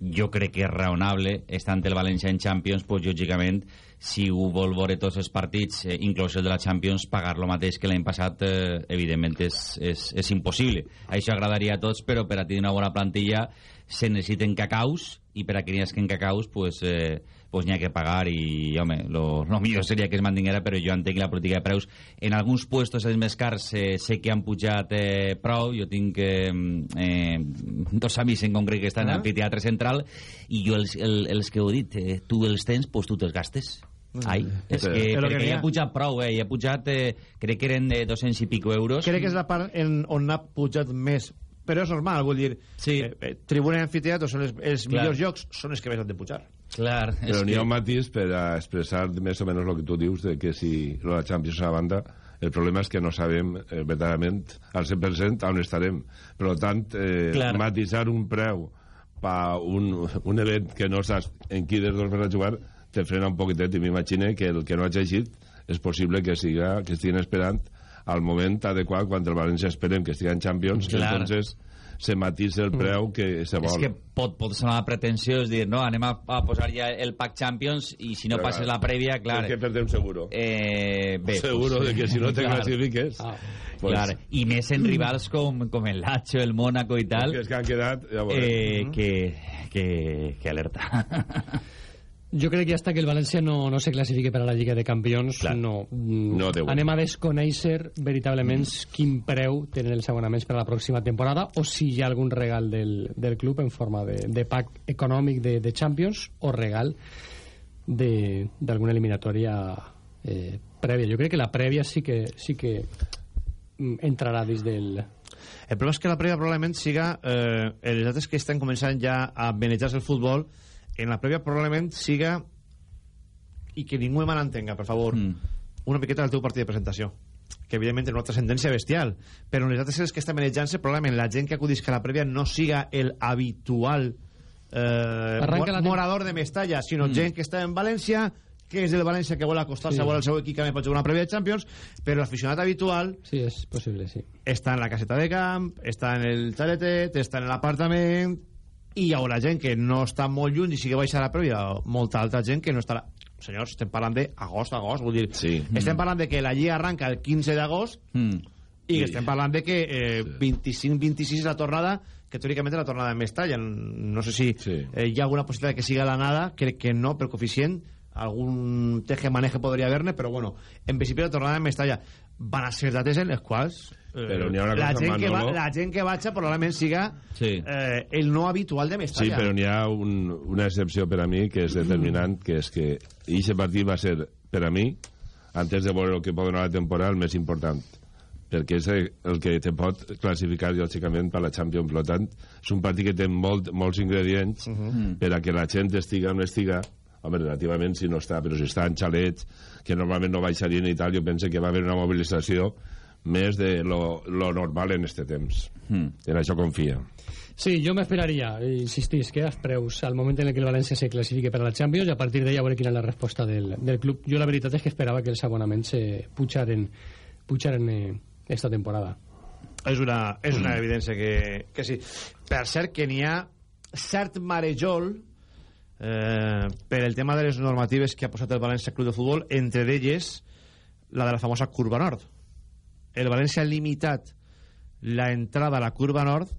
jo crec que és raonable, estant el València en Champions, pues, lògicament, si ho vol veure tots els partits, eh, inclús el de la Champions, pagar lo mateix que l'any passat, eh, evidentment, és, és, és impossible. Això agradaria a tots, però per a tenir una bona plantilla se necessiten cacaus, i per a que n'hi hagi cacaus, pues, eh, pues n'hi ha que pagar, i, home, lo, lo millor seria que es mantinguera, però jo entenc la política de preus. En alguns puestos els més cars eh, sé que han pujat eh, prou, jo tinc eh, eh, dos amics en concret que estan Ah. al amfiteatre central, i jo els, el, els que heu dit, eh, tu els tens, pues tu te'ls gastes. Ai, és Sí. que, Però perquè que ja ha- pujat prou, eh? Ja ha pujat, eh, crec que eren de 200 i pico euros. crec que és la part en, on ha pujat més però és normal, vull dir sí. eh, eh, tribuna i amfiteatre són els, els Clar. millors jocs són els que més han de pujar Clar, Però n'hi ha un matís per a expressar més o menys el que tu dius de que si la Champions és a banda el problema és que no sabem eh, verdaderament al 100% on estarem per tant, eh, Clar. matisar un preu per un, un event que no saps en qui dels dos vas a jugar te frena un poquitet i m'imagine que el que no ha llegit és possible que siga que estiguin esperant al moment adequat quan el València esperem que estigui en Champions Clar. entonces se matisa el preu que se vol És que pot, pot sonar pretensiós dir, no, anem a, a posar ja el pack Champions i si no Clar. passes la prèvia, clar... Tens que perdre un seguro. Eh, bé, Seguro de que si no <laughs> te clasifiques, Ah, pues- clar. I més en rivals com, com el Lazio, el Mónaco i tal, que és que han quedat... Ja eh, que, que, que alerta. <laughs> jo crec que hasta que el València no, no se classifique per a la Lliga de Campions Clar. no, no deu. anem a desconèixer veritablement mm. quin preu tenen els abonaments per a la pròxima temporada o si hi ha algun regal del, del club en forma de, de pack econòmic de, de Champions o regal d'alguna eliminatòria eh, prèvia. Jo crec que la prèvia sí que, sí que mm, entrarà dins del... El problema és que la prèvia probablement siga eh, els altres que estan començant ja a benejar-se el futbol en la prèvia probablement siga i que ningú me l'entenga, per favor mm. una miqueta del teu partit de presentació que evidentment té una transcendència bestial però en les altres que estan manejant-se probablement la gent que acudisca a la prèvia no siga el habitual eh, mor morador de Mestalla sinó mm. gent que està en València que és del València que vol acostar-se sí. a veure el seu equip que pot jugar una prèvia de Champions però l'aficionat habitual sí, és possible, sí. està en la caseta de camp està en el xaletet, està en l'apartament i hi haurà gent que no està molt lluny i sí que baixa la prèvia molta altra gent que no estarà senyors, estem parlant d'agost, agost, vull dir, sí. estem mm. parlant de que la Lliga arranca el 15 d'agost mm. i sí. estem parlant de que eh, 25-26 és la tornada que teòricament és la tornada de Mestalla no sé si sí. eh, hi ha alguna possibilitat que siga la nada crec que no, per coeficient algun teje-maneje podria haver-ne però bueno, en principi la tornada de Mestalla van a ser dates en les quals però n'hi ha una la cosa, gent Manolo... que va, la gent que vaig probablement siga sí. eh, el no habitual de Mestalla. Sí, però n'hi ha un, una excepció per a mi que és determinant, que és que aquest partit va ser, per a mi, antes de veure el que pot donar la temporada, el més important perquè és el que te pot classificar lògicament per la Champions per tant és un partit que té molt, molts ingredients uh -huh. per a que la gent estiga o no estiga home, relativament si no està, però si està en xalets que normalment no baixarien i tal, jo penso que va haver una mobilització més de lo, lo normal en este temps. Mm. En això confia. Sí, jo m'esperaria, insistís, que els preus al moment en què el València se classifique per a la Champions i a partir d'ella veure quina és la resposta del, del club. Jo la veritat és que esperava que els abonaments se pujaren, pujaren eh, esta temporada. És una, és una mm. evidència que, que sí. Per cert, que n'hi ha cert marejol eh, per el tema de les normatives que ha posat el València Club de Futbol, entre elles la de la famosa curva nord el València ha limitat la entrada a la curva nord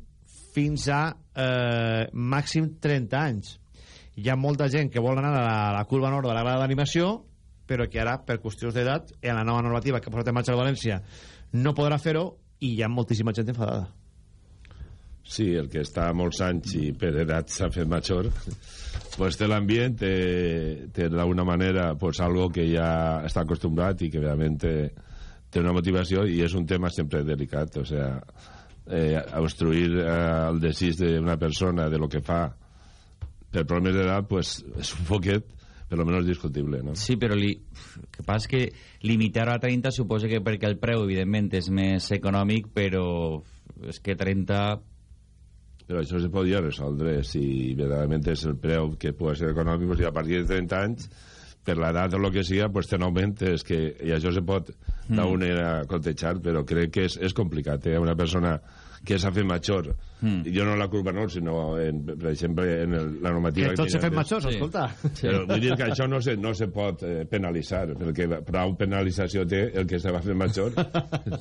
fins a eh, màxim 30 anys. Hi ha molta gent que vol anar a la, a la curva nord de la grada d'animació, però que ara, per qüestions d'edat, en la nova normativa que ha posat en marxa el València, no podrà fer-ho i hi ha moltíssima gent enfadada. Sí, el que està molts anys i per edat s'ha fet major, pues té l'ambient, té, té d'alguna manera pues, algo que ja està acostumbrat i que realment... Eh, té una motivació i és un tema sempre delicat o sea, eh, obstruir eh, el desig d'una persona de lo que fa per problemes d'edat pues, és un poquet per lo menos discutible, no? Sí, però li... el que passa és que limitar a 30 suposa que perquè el preu, evidentment, és més econòmic, però és que 30... Però això se podria resoldre si verdaderament és el preu que pot ser econòmic, pues, i a partir de 30 anys per l'edat o el que sigui, pues, té un augment és que, i això se pot mm. d'una era contejar, però crec que és, és complicat. Eh? Una persona que s'ha fet major mm. jo no la curva no, sinó en, per exemple en el, la normativa que tots s'ha fet majors, sí. escolta sí. però vull dir que això no se, no se pot eh, penalitzar perquè prou penalització té el que se va fer major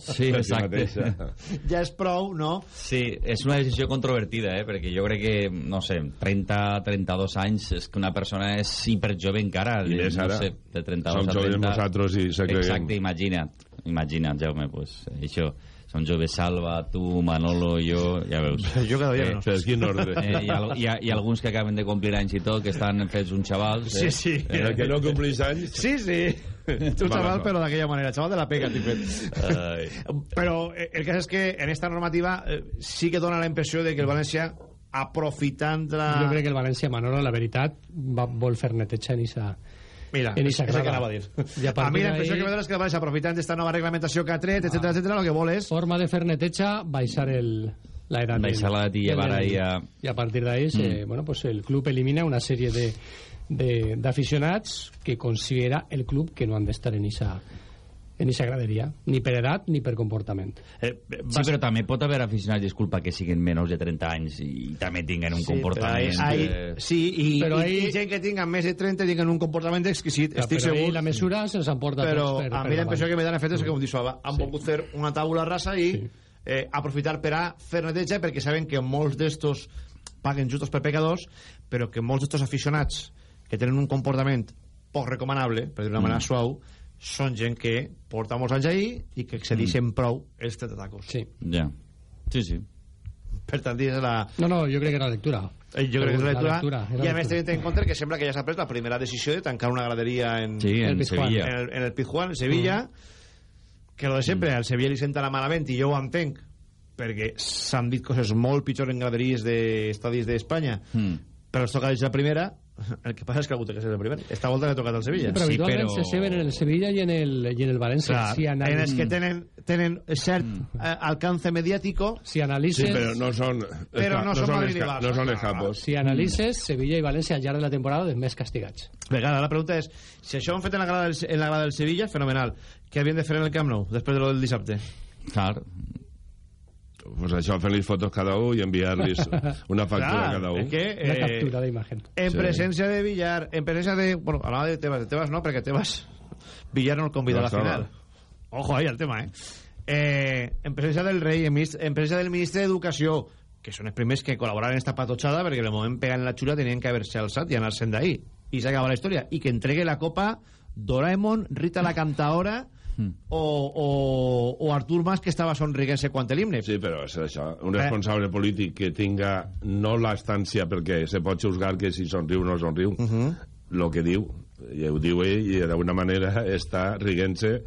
sí, exacte ja és prou, no? sí, és una decisió controvertida eh? perquè jo crec que, no sé 30, 32 anys és que una persona és hiperjove encara i més no ara sé, de 32 som joves nosaltres i se exacte, imagina't imagina't Jaume, pues, això són Jove Salva, tu, Manolo, jo, ja veus. Jo cada dia eh, no. Per quin ordre? Eh, hi, ha, hi, ha, hi ha alguns que acaben de complir anys i tot, que estan fets uns xavals. Eh? Sí, sí. Eh, el que no complís anys... Sí, sí. <laughs> Tu xaval, però d'aquella manera. Xaval de la pega, t'he fet. Ai. Però eh, el cas és que en esta normativa eh, sí que dona la impressió de que el València aprofitant la... Jo crec que el València, Manolo, la veritat, va, vol fer neteja en esa Mira, en és el que anava a dir. I a, a mi la impressió que me dona és que el aprofitant d'esta nova reglamentació que ha tret, etc etc, el que vol és... Forma de fer neteja, baixar el, la edad. Baixar la edat i llevar ahí a... I a partir d'ahí, mm. eh, bueno, pues el club elimina una sèrie de d'aficionats que considera el club que no han d'estar en esa en aquesta graderia, ni per edat ni per comportament. Eh, sí, però també pot haver aficionats, disculpa, que siguin menys de 30 anys i, i també tinguen un sí, comportament... Hay, eh... Sí, i, però i, i gent que tinguen més de 30 tinguen un comportament exquisit, ja, estic segur. la mesura se'ls emporta però tots per, a mi la impressió que me dan fet és que, com dius, han sí. volgut fer una taula rasa i sí. eh, aprofitar per a fer neteja perquè saben que molts d'estos paguen justos per pecadors, però que molts d'estos aficionats que tenen un comportament poc recomanable, per dir d'una Mm. manera suau, són gent que porta molts anys ahí i que excedixen prou els tretacos. Sí. Ja. Sí, sí. Per tant, és la... No, no, jo crec que era lectura. Eh, Jo crec que és la lectura, lectura, era i a més lectura. tenint en compte que sembla que ja s'ha pres la primera decisió de tancar una graderia en, Sí, en el Pizjuán. Sevilla. en, el, en el Pizjuán, en Sevilla que lo de sempre, al Sevilla li senta la malament i jo ho entenc perquè s'han dit coses molt pitjors en graderies d'estadis d'Espanya Mm. però els toca des de la primera el que passa és que ha hagut que ser el primer esta volta que ha tocat el Sevilla Però habitualment se saben en el Sevilla i en el, i en el València. Clar, si en els que tenen, tenen cert eh, alcance mediàtico si analitzes... Sí, però no són... Però no són Madrid i Barça. No són escapos. Si analitzes, Sevilla i València al llarg de la temporada dels més castigats. Vegada, la pregunta és si això ho han fet en la grada del, en la grada del Sevilla, fenomenal què havien de fer en el Camp Nou després de lo del dissabte Clar. Pues això, fer-li fotos cada un i enviar-los <laughs> una factura Clar, a cada un. és que, Una eh, captura d'imatge. En Sí. presència de Villar, en presència de... Bueno, hablaba de Tebas, de Tebas no, perquè Tebas... Villar no el convida No a la final. Ojo ahí al tema, eh? eh en presència del rei, en, en presència del ministre d'Educació, que són els primers que col·laboraven en esta patotxada, perquè en el moment pegant la xula tenien que haver-se alçat i anar-se'n d'ahí. I s'acaba la història. I que entregue la copa Doraemon, Rita la cantaora o, o, o Artur Mas, que estava somriguent-se quan l'himne. Sí, però és això. Un Eh. responsable polític que tinga no l'estància perquè se pot juzgar que si somriu o no somriu, Uh -huh. lo que diu, i ho diu ell, i d'alguna manera està riguent-se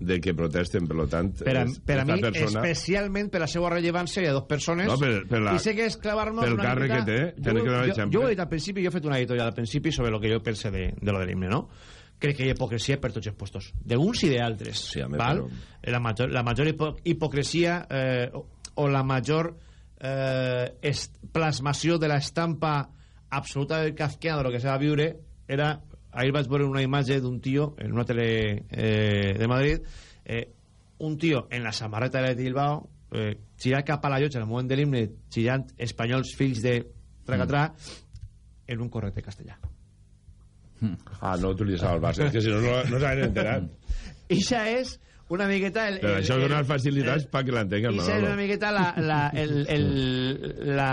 de que protesten, per lo tant... per a, per a mi, especialment per la seva rellevància, hi ha dos persones No, per- per la- i sé que és clavar-nos una càrrec miqueta- que té, jo, que donar jo, exemple. jo ho he dit al principi, jo he fet una editorial al principi sobre el que jo pense de, de lo de l'himne, no? Crec que hi ha hipocresia per tots els puestos d'uns i d'altres Sí, val? però- la major, la major hipo hipocresia eh, o, o la major eh, plasmació de l'estampa absoluta del kafkià de lo que s'ha de viure era ahir vaig veure una imatge d'un tio en una tele eh, de Madrid eh, un tio en la samarreta de Bilbao eh, girat cap a la llotja en el moment de l'himne girant espanyols fills de tracatrà en un correcte castellà Ah, no utilitzava el Barça, és que si no, no, no s'han enterat. Ixa és una miqueta... El, Però això unes facilitats perquè l'entenguen, Ixa és una miqueta la, la, el, el, la,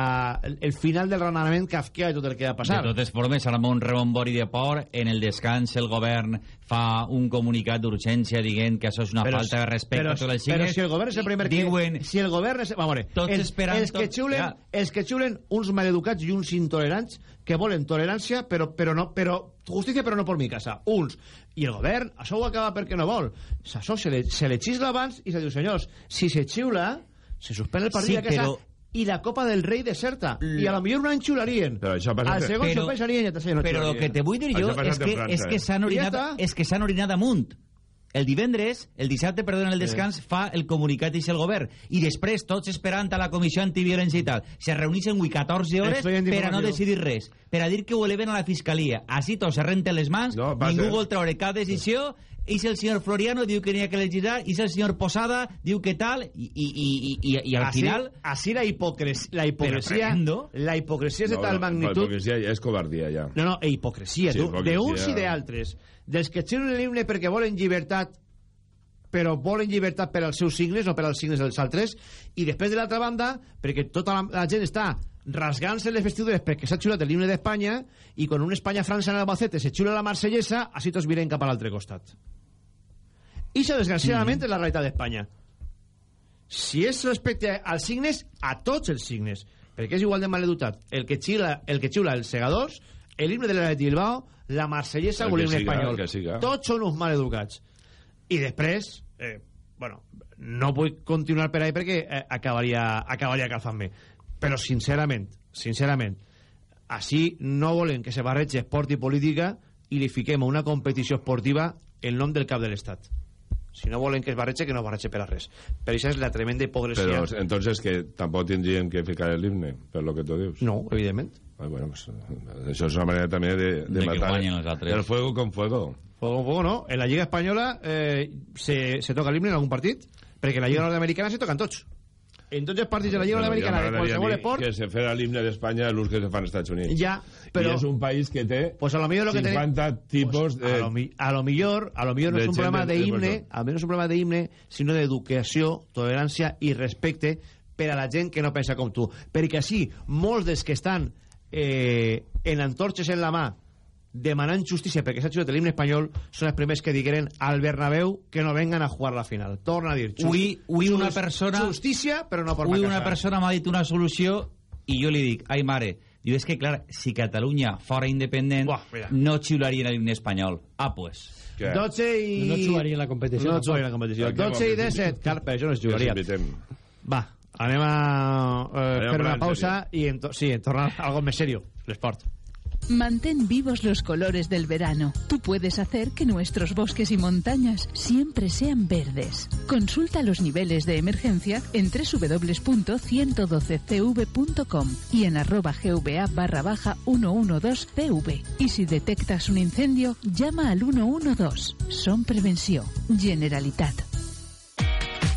el final del raonament kafkià i tot el que va passar. De totes formes, arma un rebombori de por. En el descans, el govern fa un comunicat d'urgència dient que això és una Però- falta de respecte però, a tots els però signes. si el govern és el primer que... Diuen, si el govern és... Va, veure, Tots els, esperant els, que tot- xiulen, ja. els que xiulen uns maleducats i uns intolerants que volen tolerància però, però no però justícia però no por mi casa uns i el govern això ho acaba perquè no vol això se le, se le xisla abans i se diu senyors si se xiula se suspèn el partit Sí, a casa però- i la Copa del Rei deserta. I a lo millor un any xiularien Però això al segon Però- pensarien i al tercer no Però el que te vull dir jo és que, és que eh? s'han orinat, és que s'han orinat amunt. El divendres, el dissabte, perdó, en el descans, fa el comunicat i el govern. I després, tots esperant a la comissió antiviolència i tal, se reuneixen avui 14 hores per a no decidir res, per a dir que ho eleven a la fiscalia. Així tots se renten les mans, No, ningú ser- vol treure cap decisió, i si el senyor Floriano diu que n'hi ha que legislar, i si el senyor Posada diu que tal, i, i, i, i, i al Así- final... así la hipocresia la hipocresia la hipocresia és de No, tal no, magnitud hipocresia ja és covardia, ja. No, no, e hipocresia, Sí, tu. hipocresia. D'uns i d'altres. Dels que xiulen l'himne perquè volen llibertat, però volen llibertat per als seus signes, no per als signes dels altres, i després de l'altra banda, perquè tota la, la gent està rasgant-se les vestidures perquè s'ha xiulat l'himne d'Espanya i quan un Espanya-França en Albacete se xiula la marsellesa, així tots miren cap a l'altre costat. I això, desgraciadament, és la realitat d'Espanya. Si és respecte als signes, a tots els signes, perquè és igual de maleducat el que xiula el, que xiula els segadors, l'himne de l'Atleti Bilbao, la marsellesa El o l'himne espanyol. el. Tots són uns maleducats. I després, eh, bueno, no vull continuar per ahí perquè eh, acabaria, acabaria calfant-me. Però, sincerament, sincerament, així no volen que se barregi esport i política i li fiquem a una competició esportiva el nom del cap de l'Estat. Si no volen que es barregi, que no barregi per a res. Per això és la tremenda hipocresia. Però entonces que tampoc tindríem que ficar l'himne, per lo que tu dius. No, evidentment. Ah, bueno, pues, això és una manera també de, de, De matar el fuego con fuego. Fuego con fuego, no. En la Lliga Espanyola eh, se, se toca l'himne en algun partit, perquè en la Lliga Nord-Americana se toquen tots. En tots els partits de la Lliga Bueno, Nord-Americana, ja de qualsevol esport, Que se farà l'himne d'Espanya l'ús que se fan als Estats Units. ja, però... I és un país que té pues a lo millor lo que 50 tipos pues a, lo, de... mi- a lo millor a lo millor no de és un problema de- de d'himne persona. a lo millor no és un problema d'himne sinó d'educació, tolerància i respecte per a la gent que no pensa com tu perquè així molts dels que estan eh, en antorxes en la mà demanant justícia perquè s'ha jugat l'himne espanyol són els primers que digueren al Bernabéu que no vengan a jugar la final. Torna a dir. just- Ui, ui una just- persona... Justícia, però no per Ui, una una persona m'ha dit una solució i jo li dic, ai mare, diu, és que clar, si Catalunya fora independent, mira. no xiularien l'himne espanyol. Ah, pues. 12 i... No jugaria en la competició, No en la competició. Què 12 i vol que 17. Clar, per això no es jugaria. Va, anem a eh, Anem fer una pausa i en to- sí, en tornar a algo més serio, l'esport. Mantén vivos los colores del verano. Tú puedes hacer que nuestros bosques y montañas siempre sean verdes. Consulta los niveles de emergencia en www.112cv.com y en arroba gva barra baja 112cv. Y si detectas un incendio, llama al 112. Son prevención. Generalitat.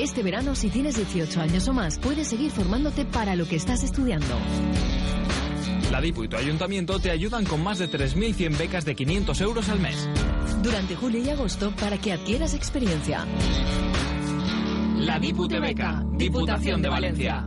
Este verano, si tienes 18 años o más, puedes seguir formándote para lo que estás estudiando. La DIPU y tu ayuntamiento te ayudan con más de 3.100 becas de 500 euros al mes. Durante julio y agosto para que adquieras experiencia. La DIPU te beca. Diputación de Valencia.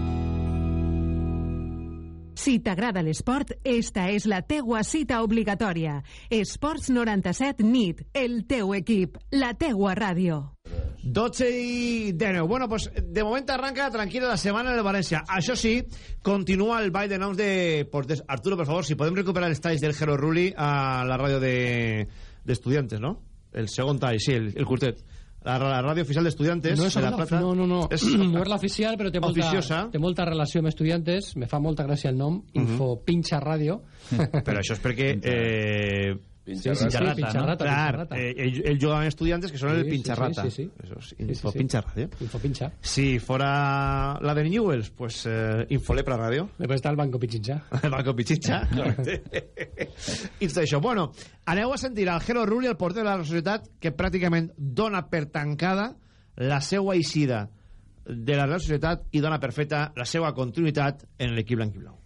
Si t'agrada l'esport, esta és la teua cita obligatòria. Esports 97 NIT, el teu equip, la teua ràdio. 12 i 19. Bueno, pues de moment arranca tranquila la setmana en el València. Això sí, continua el ball de de porters. Arturo, per favor, si podem recuperar els talls del Jero Rulli a la ràdio d'estudiantes, de, no? El segon tall, sí, el, el curtet. La, la ràdio oficial d'estudiantes no és, de la la, Plata. no, no, no. És, <clears throat> no és l'oficial, però té molta, Oficiosa. té molta relació amb estudiantes. Me fa molta gràcia el nom, Info Pincha Ràdio. Però això és perquè... <laughs> Eh, Pincha sí, sí, sí, Pincharrata, Clar, Pincharrata. eh, ell, ell juga amb estudiantes que són el Sí, sí, Pincharrata. sí, sí, sí. Eso es, Sí, sí, Info sí. Pincha Radio. Info Pincha. Si fora la de Newells, pues eh, Infolepra Radio. Després està el Banco Pichincha. <laughs> El Banco Pichincha, <laughs> correcte. I tot això. Bueno, aneu a sentir al Jero Rulli, el porter de la societat, que pràcticament dona per tancada la seva eixida de la Real Societat i dona per feta la seva continuïtat en l'equip blanquiblau.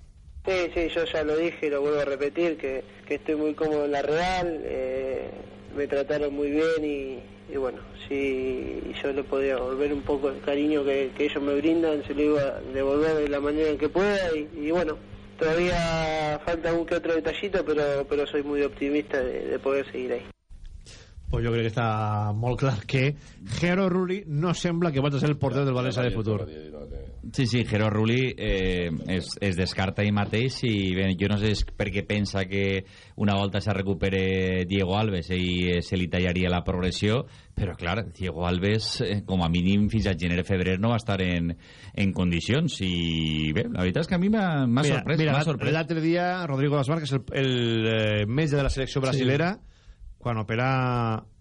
Sí, sí, yo ya lo dije y lo vuelvo a repetir, que, que estoy muy cómodo en la Real, eh, me trataron muy bien y, y bueno, si yo le podía devolver un poco el cariño que, que ellos me brindan, se lo iba a devolver de la manera en que pueda y, y bueno, todavía falta un que otro detallito, pero, pero soy muy optimista de, de poder seguir ahí. Pues jo crec que està molt clar que Jero Rulli no sembla que vagi a ser el porter del València de futur. Sí, sí, Jero Rulli eh, es, es descarta ell mateix i bé, jo no sé per què pensa que una volta se recupere Diego Alves i eh, se li tallaria la progressió, però clar, Diego Alves eh, com a mínim fins a gener-febrer no va estar en, en condicions i bé, la veritat és que a mi m'ha sorprès, mira l'altre dia Rodrigo Lasmar, que és el, el eh, metge de la selecció brasilera, quan opera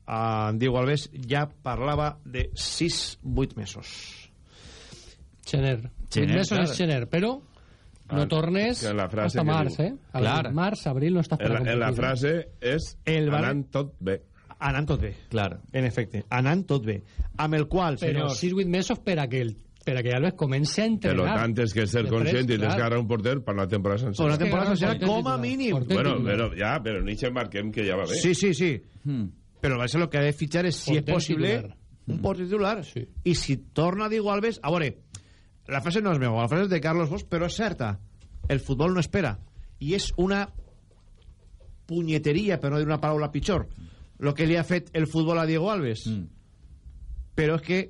a Diego Alves, ja parlava de 6-8 mesos. Xener. Xener, Mesos clar. és Xener, però no Ah, tornes que la frase hasta març, eh? Clar. Març, abril no estàs per la, en la eh? frase és El Val- anant tot bé. Anant tot bé. Clar. En efecte, anant tot bé. Amb el qual, Però senyors... 6-8 mesos per a que, el, per a que Alves comenci a Per entrenar. tant, tens que ser conscient i clar. desgarra un porter per una temporada sencera. Per una temporada sencera, com a mínim. porter Bueno, però, ja, però ni se marquem que ja va bé. Sí, sí, sí. Hmm. Però el Barça el que ha de fitxar és, si és possible, titular. un porter titular. I si torna Diego Alves... A veure, la frase no és meva, la frase és de Carlos Bosch, però és certa. El futbol no espera. I és una punyeteria, per no dir una paraula pitjor, el que li ha fet el futbol a Diego Alves. Mm. Però és que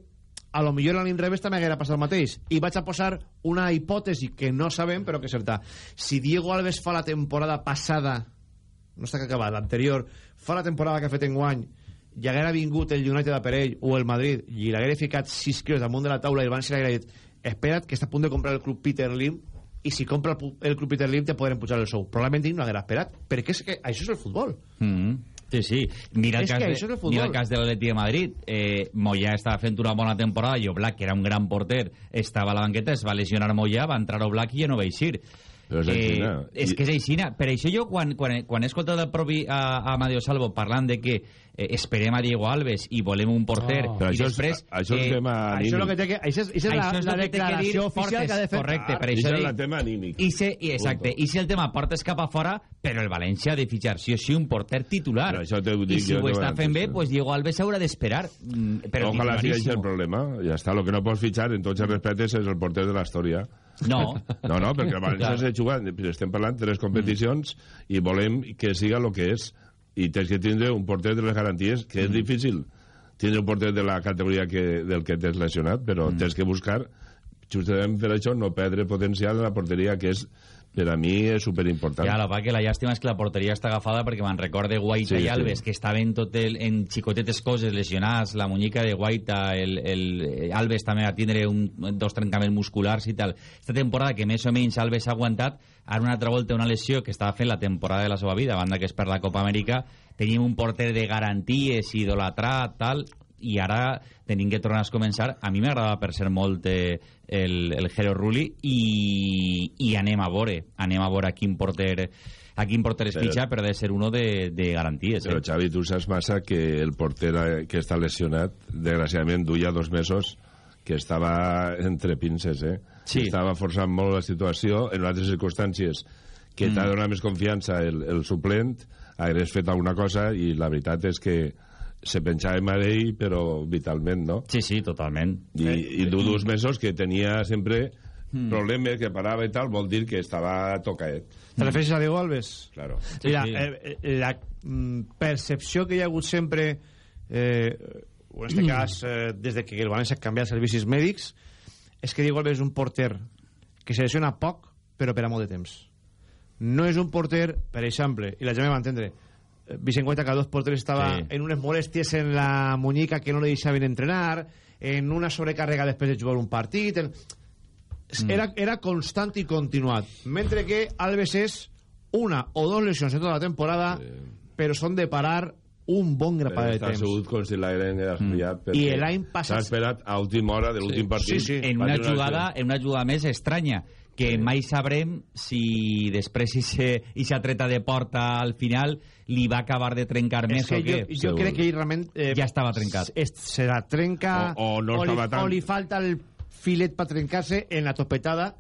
a lo millor a l'inrevés també haguera passat el mateix. I vaig a posar una hipòtesi que no sabem, però que és certa. Si Diego Alves fa la temporada passada, no està que acabat, l'anterior, fa la temporada que ha fet en guany i haguera vingut el United a per ell o el Madrid i l'haguera ficat 6 quilos damunt de la taula i el València l'haguera dit espera't que està a punt de comprar el club Peter Lim i si compra el, el club Peter Lim te podrem pujar el sou probablement ell no haguera esperat perquè és que això és el futbol Mm. Sí, sí. Mira el, És cas de, és el mira el cas de l'Atleti de Madrid. Eh, Moyà estava fent una bona temporada i Oblak, que era un gran porter, estava a la banqueta, es va lesionar Moyà, va entrar Oblak i ja no va eixir. Però és aixina. és que és aixina. Per això jo, quan, quan, quan he escoltat el propi a, a Amadeo Salvo parlant de que eh, esperem a Diego Alves i volem un porter, Oh. Però i això és- això és tema això és, lo que que, això és, això és la, Això és la dir declaració oficial que ha de fer correcte, per Això això és el tema anímic. I, se, i, exacte, Punto. i si el tema portes cap a fora, però el València ha de fitxar sí o sí un porter titular. Però això dic I si ho està fent bé, pues Diego Alves haurà d'esperar. mm, Però Ojalà sigui el problema. Ja està, el que no pots fitxar, en tots els respectes, és el porter de la història. No. No, no, perquè el València s'ha jugat, estem parlant de tres competicions i volem que siga el que és. I tens que tindre un porter de les garanties, que és difícil tindre un porter de la categoria que, del que t'has lesionat, però tens que buscar, justament per això, no perdre potencial en la porteria, que és, per a mi, és superimportant. Ja, la va que la llàstima és que la porteria està agafada perquè me'n recorde Guaita Sí, i sí. Alves, que estaven tot el, en xicotetes coses lesionats, la muñeca de Guaita, el, el, Alves també va tindre un, dos trencaments musculars i tal. Esta temporada que més o menys Alves ha aguantat, ara una altra volta una lesió que estava fent la temporada de la seva vida, a banda que és per la Copa Amèrica, teníem un porter de garanties, idolatrat, tal, i ara tenim que tornar a començar a mi m'agrada per ser molt eh, el, el Jero Rulli i, i anem a veure anem a veure a quin porter a quin porter es fitxa però ha de ser uno de, de garanties Però, eh? Xavi, tu saps massa que el porter que està lesionat, desgraciadament, duia dos mesos que estava entre pinces, eh? Sí. Estava forçant molt la situació en altres circumstàncies que Mm. t'ha donat més confiança el, el suplent, hagués fet alguna cosa i la veritat és que se pensava en ell, però vitalment, no? Sí, sí, totalment. I, i du dos mesos que tenia sempre Mm. problemes, que parava i tal, vol dir que estava tocaet. Te refereixes a Diego Alves? Claro. Mira, Sí, sí. eh, eh, la mm, percepció que hi ha hagut sempre, eh, en aquest <clears throat> cas, eh, des de que el València ha canviat servicis mèdics, és que Diego Alves és un porter que se lesiona poc, però per a molt de temps. No és un porter, per exemple, i la gent me va entendre, eh, Vicent Cuenta, que a dos porters estava Sí. en unes molèsties en la muñeca que no li deixaven entrenar, en una sobrecàrrega després de jugar un partit... En... Mm. Era, era constant i continuat. Mentre que Alves és una o dos lesions en tota la temporada, però són de parar un bon grapat de temps. assegut com si espiat. Mm. I l'any passat- S'ha esperat a última hora de l'últim partit. en Va una tenir jugada en una jugada més estranya que mai sabrem si després i s'ha treta de porta al final li va acabar de trencar més És que o què? jo, jo crec que ell realment... Eh, ja estava trencat. es, se la trenca O- o no li, estava tan- o li falta el filet per trencar-se en la topetada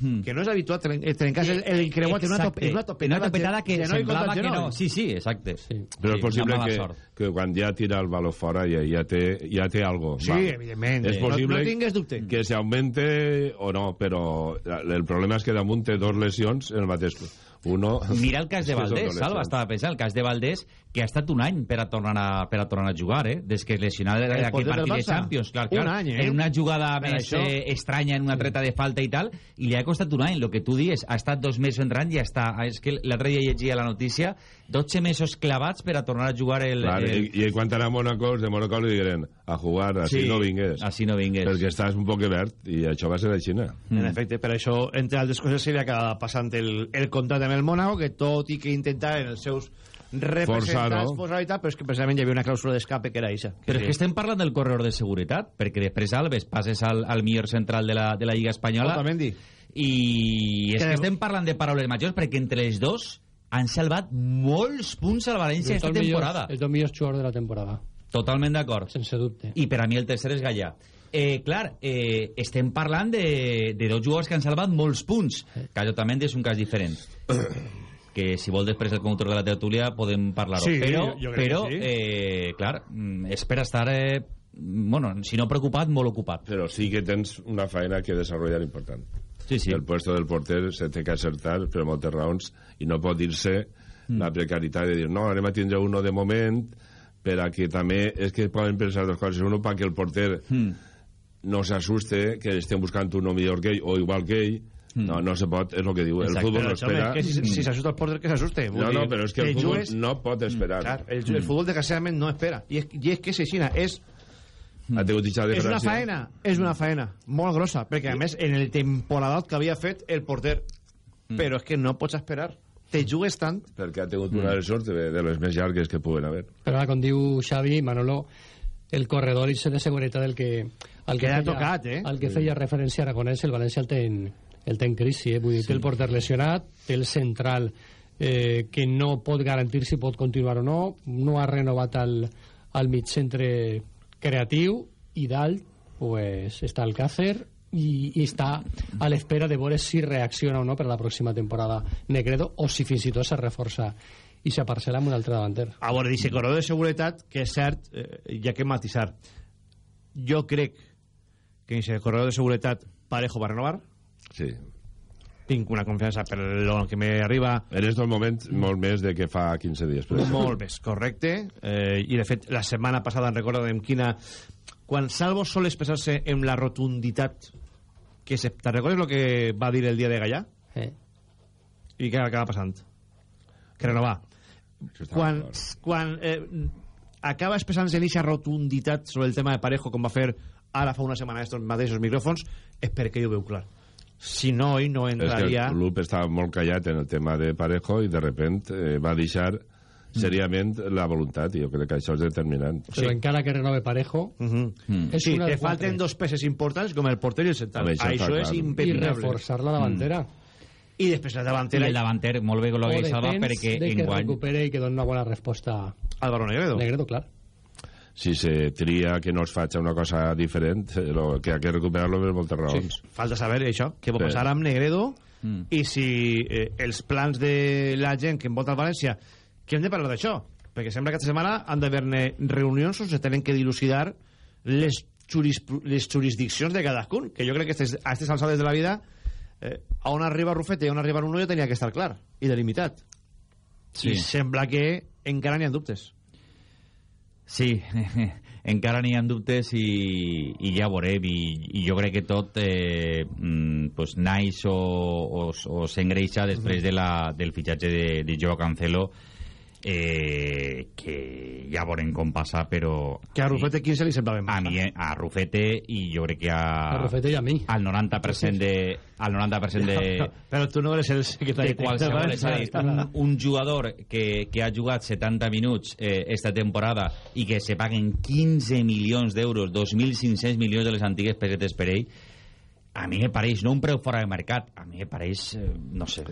Hmm. que no és habitual tren eh, trencar-se el, el creuat en una, top, una topetada, una topetada que semblava que no sí, sí, exacte sí. Però és possible que, sort. que quan ja tira el baló fora ja, ja, té, ja té algo. Sí, evidentment. És No- possible no tingues dubte. que s'augmente o no, però el problema és que damunt té dos lesions en el mateix... Uno... Mira el cas de <laughs> Valdés, Salva, estava pensant, el cas de Valdés, que ha estat un any per a tornar a, per a, tornar a jugar, eh? Des que es lesionava El aquell porter del partit de. Champions, clar, Un clar. any, eh? En una jugada Per més això. eh, estranya, en una treta de falta i tal, i li ha costat un any. El que tu dius, ha estat dos mesos entrant i ja està. És que l'altre dia llegia la notícia, 12 mesos clavats per a tornar a jugar el... Clar, el... i, I quan anà a Mónaco, de Mónaco li digueren a jugar, així Sí, no vingués. així no vingués. Perquè estàs un poc verd, i això va ser a Xina. En efecte, per això, entre altres coses, se li acaba passant el, el contracte amb el Mónaco, que tot i que intentaven els seus representants no? forçar tal, però és que precisament hi havia una clàusula d'escape que era això. Però és que estem parlant del corredor de seguretat, perquè després Alves passes al, al millor central de la, de la Lliga Espanyola Otamendi. i és Que- que estem parlant de paraules majors perquè entre els dos han salvat molts punts al València aquesta temporada. Els dos millors jugadors de la temporada. Totalment d'acord. Sense dubte. I per a mi el tercer és Gallà. Eh, clar, eh, estem parlant de, de dos jugadors que han salvat molts punts. Callotament és un cas diferent. <coughs> que si vol després el conductor de la tertúlia podem parlar-ho. Sí, però, jo- jo però sí. eh, clar, mm, és per estar, eh, bueno, si no preocupat, molt ocupat. Però sí que tens una feina que desenvolupar important. Sí, sí. El puesto del porter se té que acertar per moltes raons i no pot dir-se Mm. la precaritat de dir no, anem a tindre uno de moment per a que també és que poden pensar dues coses. Uno, perquè el porter Mm. no s'assuste que estem buscant uno millor que ell o igual que ell No, no se pot, és el que diu. Exacte, el futbol no home, espera... que si, si s'assusta el porter, que s'assuste. No, no, però és que el te futbol jugues- no pot esperar. Clar, el, el futbol desgraciadament no espera. I és, i és que és així, és, Ha tingut és una faena, és una faena molt grossa, perquè a més en el temporadat que havia fet el porter, però és que no pots esperar. Te jugues tant. Perquè ha tingut una de sort de, de les més llargues que puguen haver. Però ara, com diu Xavi, Manolo, el corredor i de seguretat del que, al que, Queda feia, tocat, eh? al que feia referència a Aragonès, el València el té en, el té en crisi, eh? Vull dir, té el porter lesionat, té el central eh, que no pot garantir si pot continuar o no, no ha renovat el, el mig centre creatiu i dalt pues, està el Càcer i, i està a l'espera de veure si reacciona o no per la pròxima temporada Negredo o si fins i tot se reforça i se parcel·la amb un altre davanter. A veure, dice corredor de seguretat, que és cert, eh, ha que matisar. Jo crec que en el corredor de seguretat Parejo va renovar. Sí. Tinc una confiança per lo que me arriba En estos moments, molt més de que fa 15 dies. Per exemple. molt més correcte. Eh, I, de fet, la setmana passada en recordem quina... Quan Salvo sol expressar-se en la rotunditat que se... Te recordes lo que va dir el dia de Gallà? Eh. I què acaba passant? Que renovar. Quan, quan eh, acaba expressant-se en aquesta rotunditat sobre el tema de Parejo, com va fer ara fa una setmana estos mateixos micròfons, és perquè jo ho veu clar. Si no, ell no És que entraria... el Lup estava molt callat en el tema de Parejo i de repent eh, va deixar seriament la voluntat i jo crec que això és determinant. Però encara que renove Parejo, Uh -huh. és sí, una te falten dos peces importants com el porter i el central. Home, això Això, està és clar. i impepinable. reforçar la davantera. I després la I davantera... el davanter, molt bé, que salva, depens perquè de que enguany... recupere i que doni una bona resposta Álvaro Negredo. Negredo, clar. Si se tria que no es faci una cosa diferent, eh, lo, que ha que recuperar-lo per moltes raons. Sí, falta saber això, què pot Sí. passar amb Negredo Mm. i si eh, els plans de la gent que envolta el València que hem de parlar d'això perquè sembla que aquesta setmana han d'haver-ne reunions on se tenen que dilucidar les, juris, les jurisdiccions de cadascun que jo crec que estes, a aquestes alçades de la vida eh, a on arriba Rufete i a on arriba Nuno ja tenia que estar clar i delimitat Sí. i sembla que encara n'hi ha dubtes Sí, <laughs> encara n'hi ha dubtes i, i ja veurem. I, i jo crec que tot eh, mm, pues, naix o, o, o s'engreixa després de la, del fitxatge de, de Joao Cancelo eh, que ja veurem com passa però que a Rufete 15 li semblava a mi, eh, a Rufete i jo crec que a, A Rufete i a mi. al 90% de al 90% de <laughs> però tu no eres el secretari de qualsevol, és a dir, un, un jugador que, que ha jugat 70 minuts eh, esta temporada i que se paguen 15 milions d'euros, 2.500 milions de les antigues pessetes per ell, a mi me pareix, no un preu fora de mercat, a mi me pareix, eh, no sé,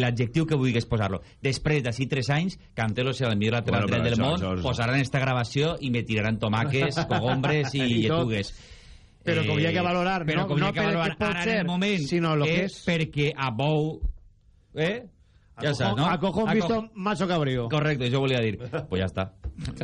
l'adjectiu que vulguis posar-lo. Després d'ací 3 anys, Cancelo serà el millor lateral Bueno, del això- món, això és- posaran esta gravació i me tiraran tomaques, <laughs> cogombres i, I lletugues. Però com hi ha que valorar, però no- com hi ha no que valorar que ara en ser, el moment, sinó lo que és perquè a Bou... Eh? A cojón- a cojón A visto, co- macho cabrío. Correcte, això volia dir. Pues ja està.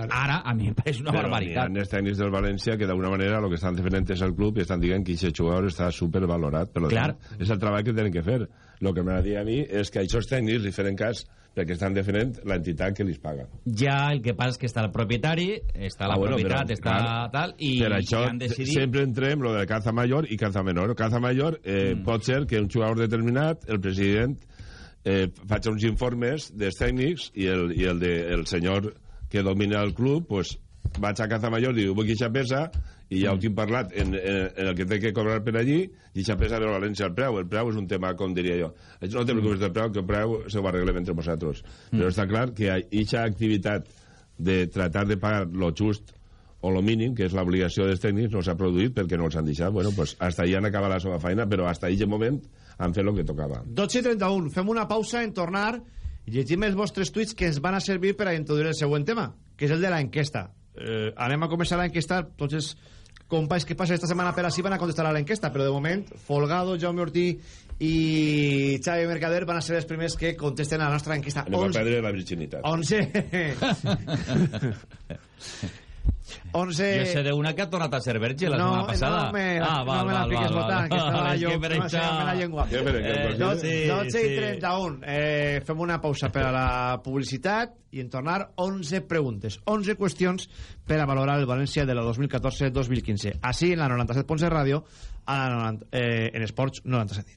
Ara, a mi em pareix una Però barbaritat. Ha els tècnics del València que d'alguna manera el que estan defendent és el club i estan dient que aquest jugador està supervalorat. Per Clar. tant, és el treball que tenen que fer. El que m'agradaria a mi és que aquests tècnics li feren cas perquè estan defendent l'entitat que li paga. Ja el que passa és que està el propietari, està la Ah, bueno, propietat, però, està clar, tal, i, per això i han decidit... sempre entrem lo de caza mayor i caza menor. Caza mayor eh, mm. pot ser que un jugador determinat, el president, eh, faci uns informes dels tècnics i el, i el, de, el senyor que domina el club pues, vaig a caza mayor, diu, vull que això pesa i ja ho tinc parlat en, en, en el que té que cobrar per allí i això pesa de València el preu. El preu és un tema, com diria jo. No te preocupes del preu, que el preu se ho arreglem entre vosaltres. Però està clar que aquesta activitat de tratar de pagar lo just o lo mínim, que és l'obligació dels tècnics, no s'ha produït perquè no els han deixat. Bueno, pues hasta ahí han acabat la seva feina, però hasta ahí moment han fet el que tocava. 12 i 31, fem una pausa en tornar llegim els vostres tuits que ens van a servir per a introduir el següent tema, que és el de la enquesta. Eh, anem a començar a enquestar tots els companys que passen esta setmana per així van a contestar a l'enquesta, però de moment Folgado, Jaume Ortí i Xavi Mercader van a ser els primers que contesten a la nostra enquesta. Anem a 11 perdre la virginitat. 11 <laughs> <laughs> 11 Jo sé d'una que ha tornat a ser verge la setmana passada. No, me, ah, val, <laughs> no me la val, fiques val, votant, val. que estava jo, que no sé, això- me la llengua. Que- Eh, 12, sí, 12 sí. i 31. Eh, fem una pausa per a la publicitat i en tornar 11 preguntes, 11 qüestions per a valorar el València de la 2014-2015. Així en la 97.7 ràdio, a la 90, eh, en Esports 97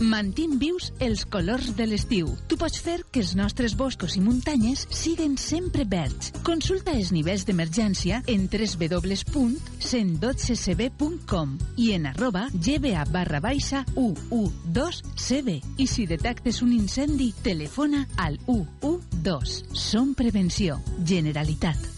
Mantint vius els colors de l'estiu. Tu pots fer que els nostres boscos i muntanyes siguen sempre verds. Consulta els nivells d'emergència en www.112cb.com i en arroba gba barra baixa UU2CB. I si detectes un incendi, telefona al UU2. Som prevenció. Generalitat.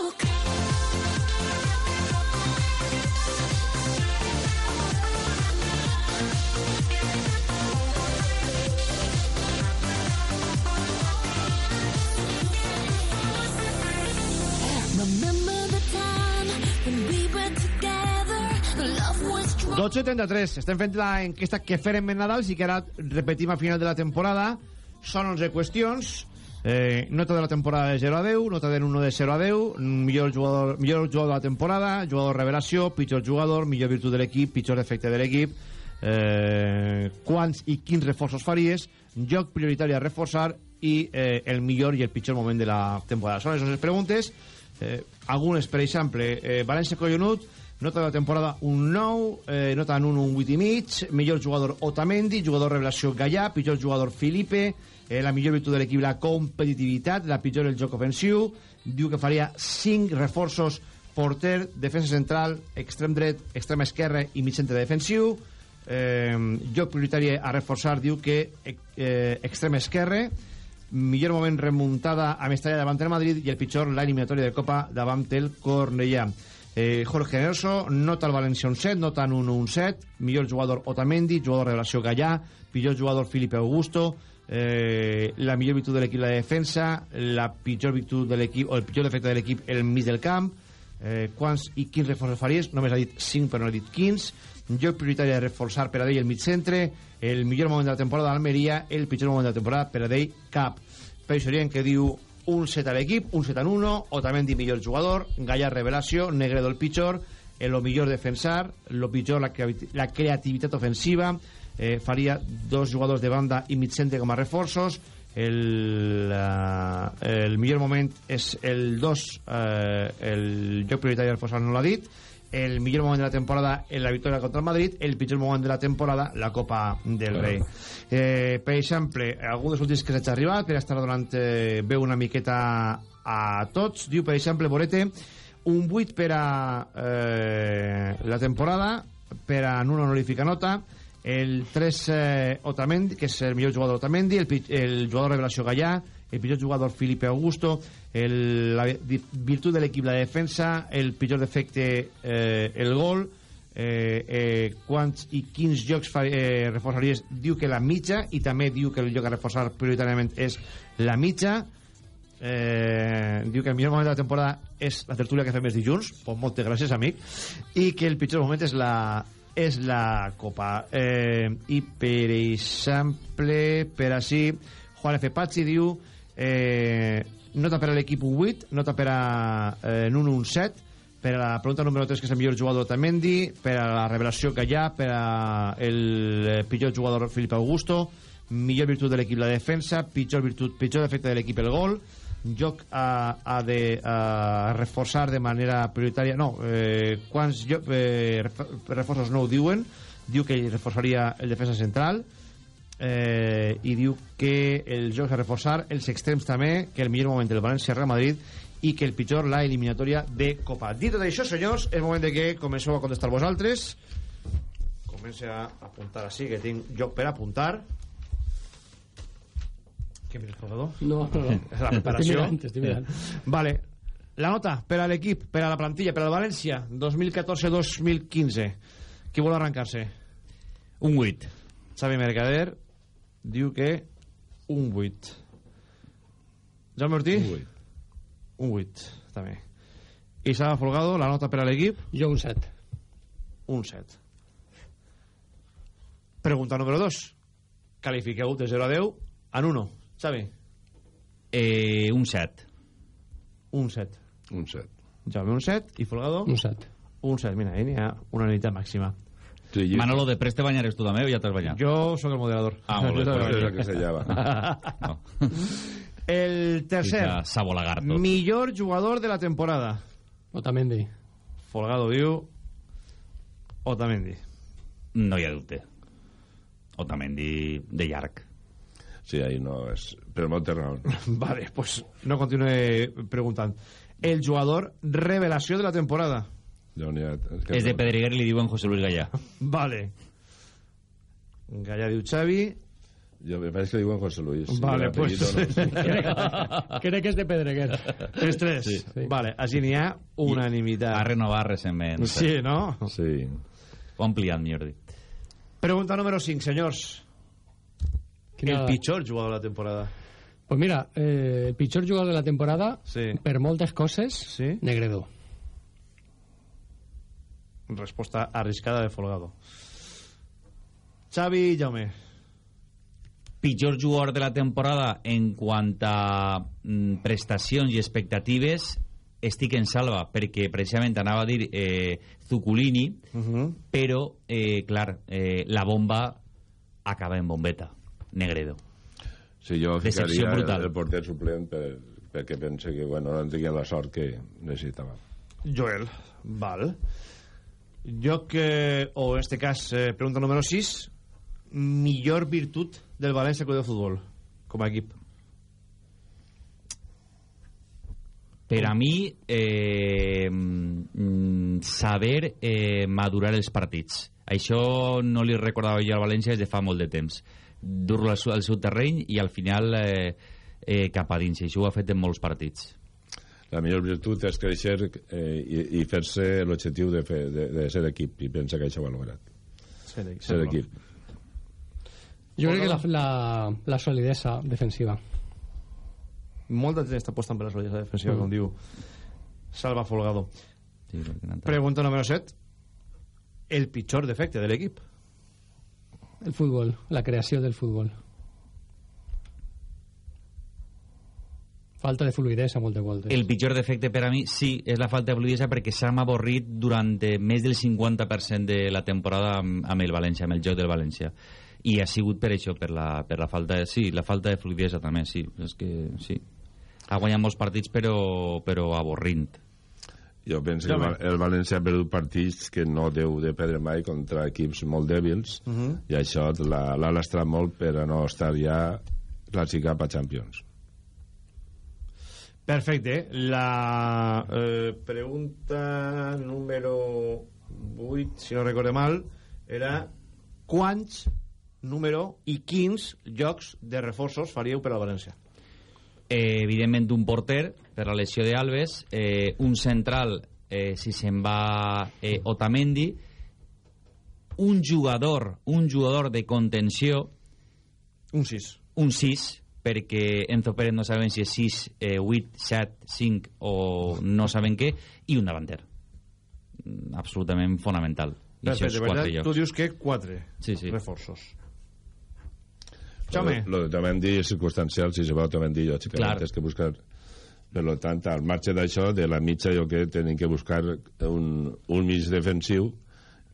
12.33, estem fent la enquesta que farem en Nadal, i que ara repetim a final de la temporada. Són 11 qüestions, eh, nota de la temporada de 0 a 10, nota del 1 de 0 a 10, millor jugador, millor jugador de la temporada, jugador revelació, pitjor jugador, millor virtut de l'equip, pitjor defecte de l'equip, eh, quants i quins reforços faries, joc prioritari a reforçar i eh, el millor i el pitjor moment de la temporada. Són les 11 preguntes, eh, algunes, per exemple, eh, València Collonut, nota de la temporada un 9, eh, nota en un, un 8 i mig, millor jugador Otamendi, jugador revelació Gallà, pitjor jugador Felipe, eh, la millor virtut de l'equip la competitivitat, la pitjor el joc ofensiu, diu que faria 5 reforços porter, defensa central, extrem dret, extrem esquerre i mig centre defensiu, eh, joc prioritari a reforçar diu que eh, extrem esquerre. Millor moment remuntada a Mestalla davant el Madrid i el pitjor la eliminatòria de Copa davant el Cornellà eh, Jorge Generoso nota el València un 7 nota un, un 7 millor jugador Otamendi jugador revelació Gallà. Pitjor jugador Felipe Augusto. Eh, la millor virtut de l'equip la defensa. La pitjor virtut de l'equip o el pitjor defecte de l'equip el mig del camp. Eh, quants i quins reforços faries? Només ha dit 5 però no ha dit 15 joc prioritari de reforçar per a d'ell el mig centre. El millor moment de la temporada d'Almeria el pitjor moment de la temporada per a d'ell cap Peixorien que diu un set a l'equip un set en uno Otamendi millor jugador Gallà revelació Negredo el pitjor el lo millor defensar lo pitjor la, creati- la creativitat ofensiva eh, faria dos jugadors de banda i mig centre com a reforços el, uh, el millor moment és el 2 eh, el joc prioritari del Fossal no l'ha dit el millor moment de la temporada en la victòria contra el Madrid el pitjor moment de la temporada la Copa del Rei. Eh, per exemple algun dels últims que s'ha arribat per estar donant eh, veu una miqueta a tots diu per exemple Borete un 8 per a eh, la temporada per a una honorífica nota el 3 eh, Otamendi, que és el millor jugador Otamendi, el, el jugador revelació Gallà, el pitjor jugador Felipe Augusto, el, la vi- virtut de l'equip la defensa, el pitjor defecte eh, el gol, eh, eh, quants i quins jocs fa, eh, reforçaries? Diu que la mitja i també diu que el lloc a reforçar prioritàriament és la mitja. Eh, diu que el millor moment de la temporada és la tertúlia que fem els dilluns. Pues moltes gràcies amic. I que el pitjor moment és la és la Copa. Eh, i per exemple per així Juan F. Pazzi diu eh, nota per a l'equip un 8 nota per a eh, en un un 7 per a la pregunta número 3 que és el millor jugador Tamendi per a la revelació que hi ha per a el eh, pitjor jugador Felipe Augusto millor virtut de l'equip la defensa pitjor virtut, pitjor defecte de l'equip el gol joc a, a de a reforçar de manera prioritària no, eh, quants jo, eh, ref- reforços no ho diuen diu que reforçaria el defensa central eh, i diu que el joc a reforçar els extrems també, que el millor moment del València-Real Madrid i que el pitjor la eliminatòria de Copa. Dit tot això, senyors, és moment de que comenceu a contestar vosaltres. Comença a apuntar així, que tinc joc per apuntar. Què mires, jugador? No, no, no. És <laughs> la preparació. Estic mirant, estic mirant. Vale. La nota per a l'equip, per a la plantilla, per al València, 2014-2015. Qui vol arrencar-se? Un 8. Xavi Mercader diu que un 8. Jaume Ortí? Un 8. Un 8, també. I Saba Folgado, la nota per a l'equip? Jo un 7. Un 7. Pregunta número 2. Califiqueu de 0 a 10 en 1. Xavi? Eh, un 7. Un 7. Un 7. Jaume, un 7. I Folgado? Un 7. Un 7. Mira, n'hi ha una unitat màxima. Sí, jo- Manolo, de preste banyares tu també o ja t'has banyat? Jo sóc el moderador. Ah, molt <laughs> bé, pues és el que se llava. <laughs> No. El tercer. Sabo Lagarto. Millor jugador de la temporada. Otamendi. Folgado diu... Otamendi. No hi ha dubte. Otamendi de llarg. Sí, ahí no és... Per moltes raons. <laughs> Vale, pues no continue preguntant. El jugador revelació de la temporada. Déu-n'hi-ha. És de Pedreguer i li diuen José Luis Gallà. <laughs> Vale. Gallà diu Xavi. Jo, me parece que diuen José Luis. Vale, pues... no. <laughs> crec, crec que és de Pedreguer. Els tres. Sí. Vale, així n'hi ha unanimitat. Ha renovat recentment. Sí, no? Sí. O ampliat, millor dit. Pregunta número 5, senyors. Quina- El pitjor jugador de la temporada. Pues mira, eh, el pitjor jugador de la temporada, Sí. per moltes coses, Sí. Negredo. Resposta arriscada de Folgado. Xavi i Jaume. Pitjor jugador de la temporada en quant a mm, prestacions i expectatives estic en salva perquè precisament anava a dir eh, Zuculini Uh -huh. però eh, clar, eh, la bomba acaba en bombeta Negredo Sí, jo Decepció ficaria brutal. el, el porter suplent per, perquè pense que bueno, no tenia la sort que necessitava. Joel. Val. Jo que, o en este cas, eh, pregunta número 6, millor virtut del València Club de Futbol, com a equip. per a mi eh, mm, saber eh, madurar els partits. Això no li recordava jo al València des de fa molt de temps. Dur-lo al, al seu terreny i al final eh, eh, cap a dins. I això ho ha fet en molts partits La millor virtut és créixer eh, i, i fer-se l'objectiu de, fer, de, de ser equip, i pensa que això ho ha lograt. Ser, Ser equip. Jo crec que la, la, la solidesa defensiva. Molta gent està apostant per la solidesa defensiva, Mm. com diu Salva Folgado. sí. Pregunta número 7. El pitjor defecte de l'equip. El futbol, la creació del futbol. Falta de fluidesa moltes voltes. el pitjor defecte per a mi sí, és la falta de fluidesa perquè s'ha avorrit durant eh, més del 50% de la temporada amb, amb el València, amb el joc del València i ha sigut per això, per la, per la falta de, sí, la falta de fluidesa també, sí, és que sí ha guanyat molts partits però, però avorrint Jo penso que el, Val- el València ha perdut partits que no deu de perdre mai contra equips molt dèbils Uh -huh. i això l'ha l'ha lastrat molt per a no estar ja classificat a Champions. Perfecte. La eh, pregunta número 8, si no recorde mal, era quants número i quins jocs de reforços faríeu per al València? eh, evidentment un porter per la lesió d'Alves eh, un central eh, si se'n va eh, Otamendi. Un jugador un jugador de contenció. Un 6 un 6 perquè Enzo Pérez no sabem si és 6, eh, 8, 7, 5 o no saben què i un davanter Mm, absolutament fonamental i és Perfecte, quatre veritat? Tu llocs dius que 4 Sí, sí. reforços. Jaume. Lo de Otamendi és circumstancial, si se va Otamendi, lògicament, Clar. tens que buscar Per lo tant, al marge d'això, de la mitja jo crec que tenim que buscar un, un mig defensiu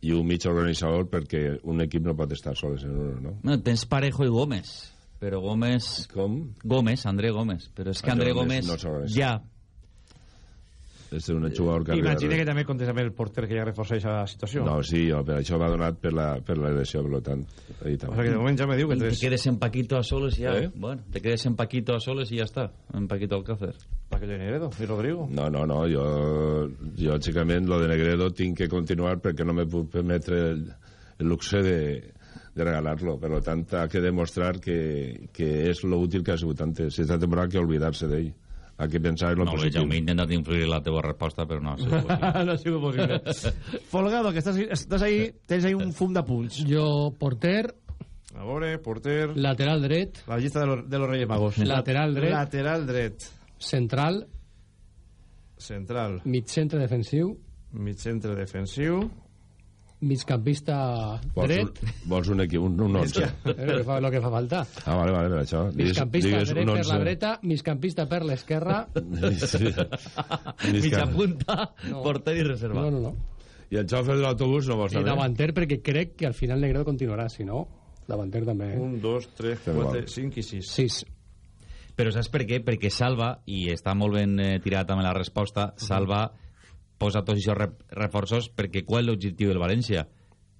i un mig organitzador perquè un equip no pot estar sols en uno, no? No, tens Parejo i Gómez, però Gómez... Com? Gómez, André Gómez. Però és que André André Gómez Gómez... no ja, És un jugador que... Imagina arriba- que també comptes amb el porter que ja reforça aquesta situació. No, sí, jo, per això va donat per la, per la lesió, per lo tant. Ahí O sea que de moment ja me diu que Y te tres... quedes en Paquito a soles y ya. ¿Eh? Bueno, te quedes en Paquito a soles y ya está. En Paquito Alcácer. Paquito de Negredo i Rodrigo. No, no, no, jo, jo lògicament, lo de Negredo tinc que continuar perquè no me puc permetre el, el luxe de, de regalar-lo. Per lo tant, ha que demostrar que, que és lo útil que ha sigut antes. Esta temporada que olvidar-se d'ell. Ha que pensar en lo No, positiu. Jaume, he intentat influir la teva resposta, però no ha sigut possible. <laughs> no ha sigut possible. <laughs> Folgado, que estàs, estàs ahí, tens ahí un fum de punts. Jo, porter, A veure, porter... lateral dret, La llista de los, de los Reyes Magos. Lateral dret. Lateral dret. central, Central. mig centre defensiu, Mig centre defensiu. Migcampista Vols, dret, un, vols un equip, un, un 11. és lo que fa, lo que fa falta. Ah, vale, vale, per això. Digues, Migcampista digues dret un per la 11. dreta, migcampista per l'esquerra. <laughs> Mitja punta, No. porter i reserva. No, no, no. I el xofer de l'autobús no vols I saber? davanter perquè crec que al final Negredo continuarà, si no, davanter també. eh? Un, dos, tres, quatre, cinc i sis. Sis. Però saps per què? Perquè Salva, i està molt ben eh, tirat amb la resposta, Salva posa tots aquests re reforços perquè qual és l'objectiu del València?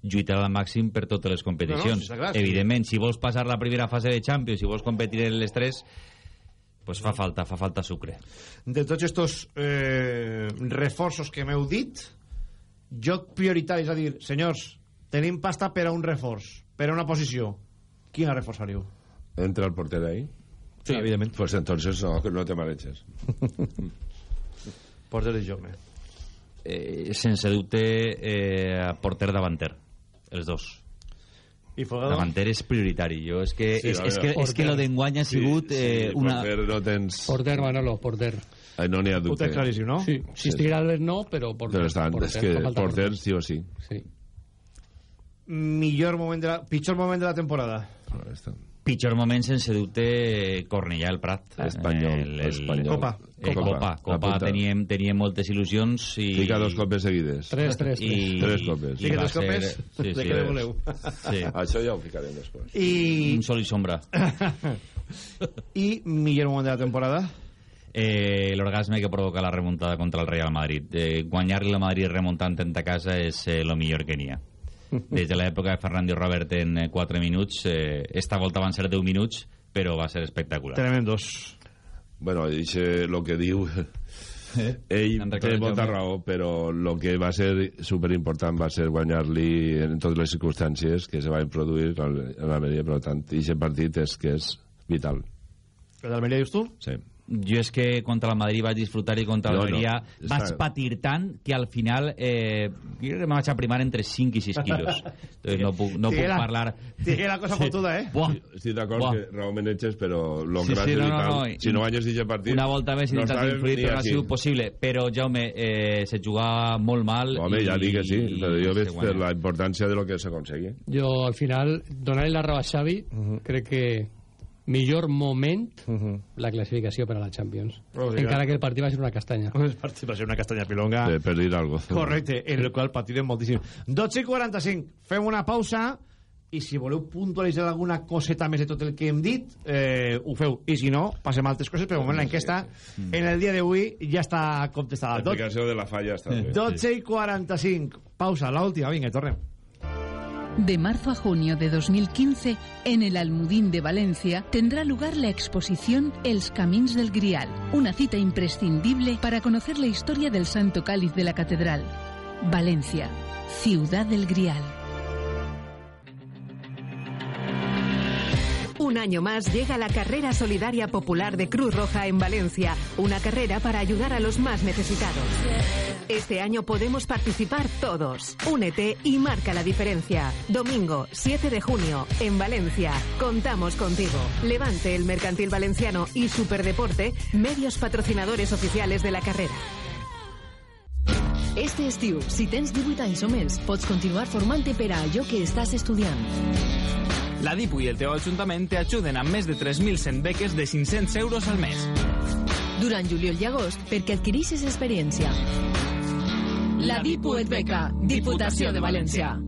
Lluitar al màxim per totes les competicions. No, no, clar, sí. Evidentment, si vols passar la primera fase de Champions, si vols competir en les tres, pues fa falta, fa falta sucre. De tots estos eh, reforços que m'heu dit, joc prioritari, és a dir, senyors, tenim pasta per a un reforç, per a una posició. Quina reforçaríeu? Entra el porter ahí. Sí, evidentment. Pues entonces no, no te mareches. <laughs> Porter de Jaume. Eh, sense dubte, eh, porter davanter, els dos. I Folgado? Davanter és prioritari. Jo, és que, Sí, és, és, que, és que lo d'enguany ha sigut eh, una... Porter no tens... Porter, Manolo, porter. Ai, no n'hi ha Ho dubte. tens claríssim, no? Sí, si estiguera Albert no, però porter. Però estan, és que falta porter sí o sí. Sí. Millor moment de la... Pitjor moment de la temporada. Pitjor moment, sense dubte, Cornellà el Prat. Espanyol, espanyol. Copa. Eh, Copa. Copa, Copa, teníem, teníem moltes il·lusions i... Fica dos copes seguides. Tres, tres, tres. I, Tres copes. i Fica va tres copes? ser- Sí, De sí, què voleu? sí. <laughs> Això ja ho ficarem després. I, Un sol i sombra. <laughs> I millor moment de la temporada? Eh, L'orgasme que provoca la remuntada contra el Real Madrid. Eh, Guanyar-li al Madrid remuntant en ta casa és eh, lo millor que n'hi ha. Des de l'època de Fernando i Robert en 4 minuts, eh, esta volta van ser 10 minuts, però va ser espectacular. Tremendos. Bueno, dice lo que diu... <laughs> Ell Enric té molta raó, però el que va ser superimportant va ser guanyar-li en totes les circumstàncies que se van produir en l'Almeria, per tant, aquest partit és que és vital. El d'Almeria dius tu? Sí. Jo és que contra el Madrid vaig disfrutar i contra No, no. l'Almeria Està- vaig patir tant que al final eh, jo crec que me vaig aprimar entre 5 i 6 quilos. <laughs> Entonces no puc, no puc Tiene la- parlar... Tiene la cosa fotuda, eh? Buah, Estic d'acord que realment etxes, però lo Sí, sí, no, no, no. Si no guanyes aquest partit... Una volta més no intentat influir, però no ha sigut possible. Però, Jaume, eh, se jugava molt mal... Home, ja dic que sí, i- però jo i veig la importància de lo que s'aconseguia. Jo, al final, donar-li la raó a Xavi, crec que millor moment la classificació per a la Champions. Oh, sí, Encara que el partit va ser una castanya. El partit va ser una castanya pilonga. Per, per dir algo. Correcte, en el qual patirem moltíssim. 12 i 45, fem una pausa i si voleu puntualitzar alguna coseta més de tot el que hem dit, eh, ho feu. I si no, passem a altres coses, però de moment l'enquesta en el dia d'avui ja està contestada. L'explicació de la falla està bé. 12 i 45, pausa, l'última, vinga, tornem. De marzo a junio de 2015, en el Almudín de Valencia, tendrá lugar la exposición Els Camins del Grial, una cita imprescindible para conocer la historia del Santo Cáliz de la Catedral. Valencia, ciudad del Grial. Un año más llega la carrera solidaria popular de Cruz Roja en Valencia, una carrera para ayudar a los más necesitados. Este año podemos participar todos. Únete y marca la diferencia. Domingo, 7 de junio, en Valencia. Contamos contigo. Levante el Mercantil Valenciano y Superdeporte, medios patrocinadores oficiales de la carrera. Este estiu, si tens 18 anys o més, pots continuar formant-te per a allò que estàs estudiant. La DIPU i el teu Ajuntament t'ajuden amb més de 3.100 beques de 500 euros al mes. durant juliol i agost perquè adquirissis experiència. La DIPU et beca, Diputació de València.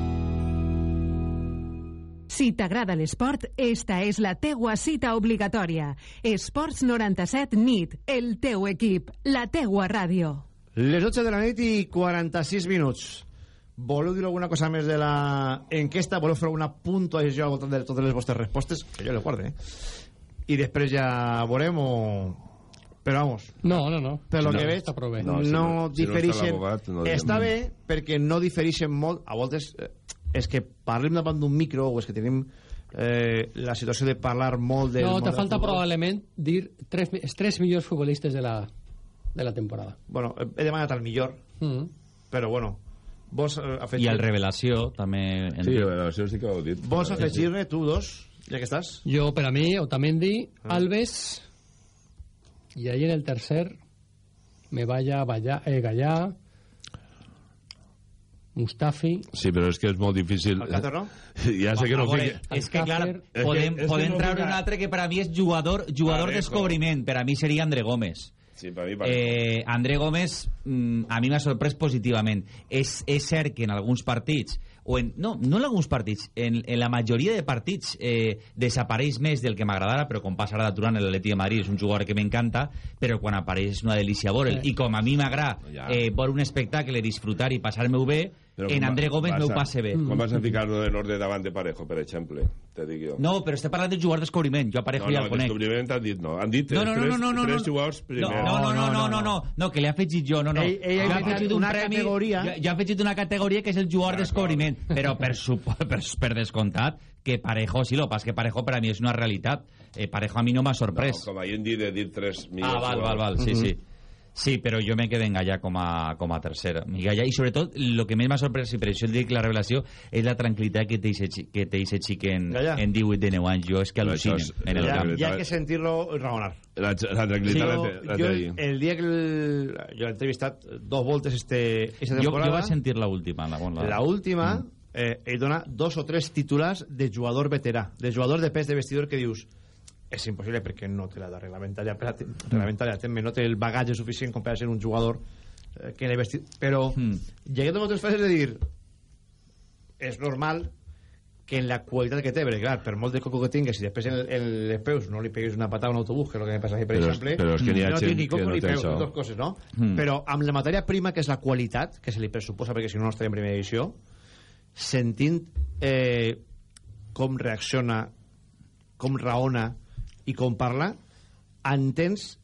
Si t'agrada l'esport, esta és la teua cita obligatòria. Esports 97 NIT, el teu equip, la teua ràdio. Les 12 de la nit i 46 minuts. Voleu dir alguna cosa més de la enquesta? Voleu fer alguna puntuació al voltant de totes les vostres respostes? Que jo les guarde, eh? I després ja veurem o... Però vamos. No, no, no. Per lo no, que veig, no, No, si no- no si no està diferixen... no està bé perquè no diferixen molt. A voltes eh, és que parlem davant d'un micro o és que tenim eh, la situació de parlar molt del No, te falta futbol. probablement dir tres, els tres millors futbolistes de la, de la temporada. Bueno, he demanat al millor, Mm. però bueno, vos eh, afegir... I el revelació, també... en Sí, revelació sí que ho heu dit. Vos afegir-ne, tu dos, ja que estàs? Yo, para mí, Otamendi, Ah. Alves, y ahí en el tercer me vaya, vaya eh, Gallá, Mustafi. Sí, però és que és molt difícil... Alcácer, no? <laughs> Ja sé que no A veure, fiqui... és que, clar, podem, és que podem no treure un altre que per a mi és jugador, jugador descobriment. Per a mi seria André Gómez. Sí, per mi Parejo. Eh, André Gómez mm, a mi m'ha sorprès positivament. És, és cert que en alguns partits, o en, no, no en alguns partits, en, en la majoria de partits eh, desapareix més del que m'agradara, però com passa ara Durant l'Atleti de Madrid és un jugador que m'encanta, però quan apareix és una delícia veure'l. Sí. I com a mi m'agrada eh, veure un espectacle, disfrutar i passar-me-ho bé, Però en André Gómez vas m'ho a- passe bé. Com vas a ficar-lo en ordre davant de Parejo, per exemple? Te dic jo. No, però estem parlant de jugador descobriment. Jo a Parejo no, ja no, el conec. descobriment han dit no. Han dit No, no, no, no, no, no, tres no. jugadors primer. No, no, no, no, no, no, no, que l'he afegit jo, no, no. Ell- ell ha afegit un una premi, categoria. Jo, jo he afegit una categoria que és el jugador descobriment, però per, <laughs> per, per descomptat que Parejo, sí, lo passa és que Parejo per a mi és una realitat. Eh, Parejo a mi no m'ha No, sorprès. com ahir hem dit de dir tres millors ah, val, val, val, sí, sí. Sí, però jo me quedo en Gallà com a, com a tercera. I Gallà, i sobretot, el que més m'ha sorprès, i per això dic la revelació, és la tranquil·litat que té eixe xic en, Gallà. en 18 de 9 anys. Jo és que Però això al·lucine és- en el Ya, camp. ya hay que sentirlo raonar. La, la tranquil·litat la, té- la yo ahir. el día que el, yo he entrevistat dos voltes este, esta Jo, temporada, jo vaig sentir l'última. La, la, la última, eh, ell dona dos o tres titulars de jugador veterà, de jugador de pes de vestidor que dius és impossible perquè no té l'edat reglamentària, per a- reglamentària també no té el bagatge suficient com per a ser un jugador eh, que l'he vestit, però Mm. lleguem a moltes fases de dir és normal que en la qualitat que té, perquè clar, per molt de coco que tingues i després en, en les peus no li peguis una patada a un autobús, que és el que me passa a mi, per Però exemple, però és que no té ni coco no ni peus, dues coses, no? Mm. Però amb la matèria prima, que és la qualitat, que se li pressuposa, perquè si no no estaria en primera divisió, sentint eh, com reacciona, com raona i com parla, entens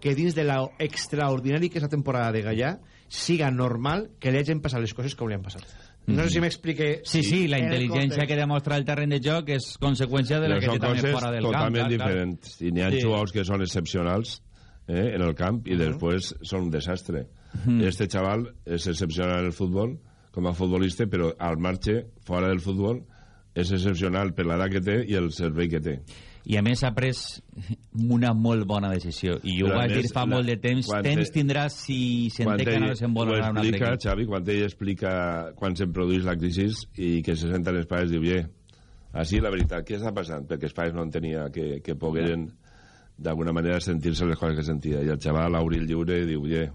que dins de lo extraordinari que és la temporada de Gallà siga normal que li hagin passat les coses com li han passat. No sé si m'explique... Sí, sí, la intel·ligència context. que demostra el terreny de joc és conseqüència de la Però que té també fora del camp. totalment clar, clar. diferents. I n'hi ha Sí. jugadors que són excepcionals eh, en el camp i després són un desastre. Mhm. Este chaval és excepcional en el futbol com a futbolista, però al marge, fora del futbol, és excepcional per l'edat que té i el servei que té. I a més ha pres una molt bona decisió. I ho vaig dir fa la- molt de temps. Temps té- tindrà si s'entén que no desenvoluparà ho un altre explica, equip. Xavi, quan ell explica quan se'n produeix la crisi i que se senten els pares, diu, "Ie, així la veritat, què està passant? Perquè els pares no entenia que, que pogueren d'alguna manera sentir-se les coses que sentia. I el xaval, a obrir el lliure, i diu, "Ie,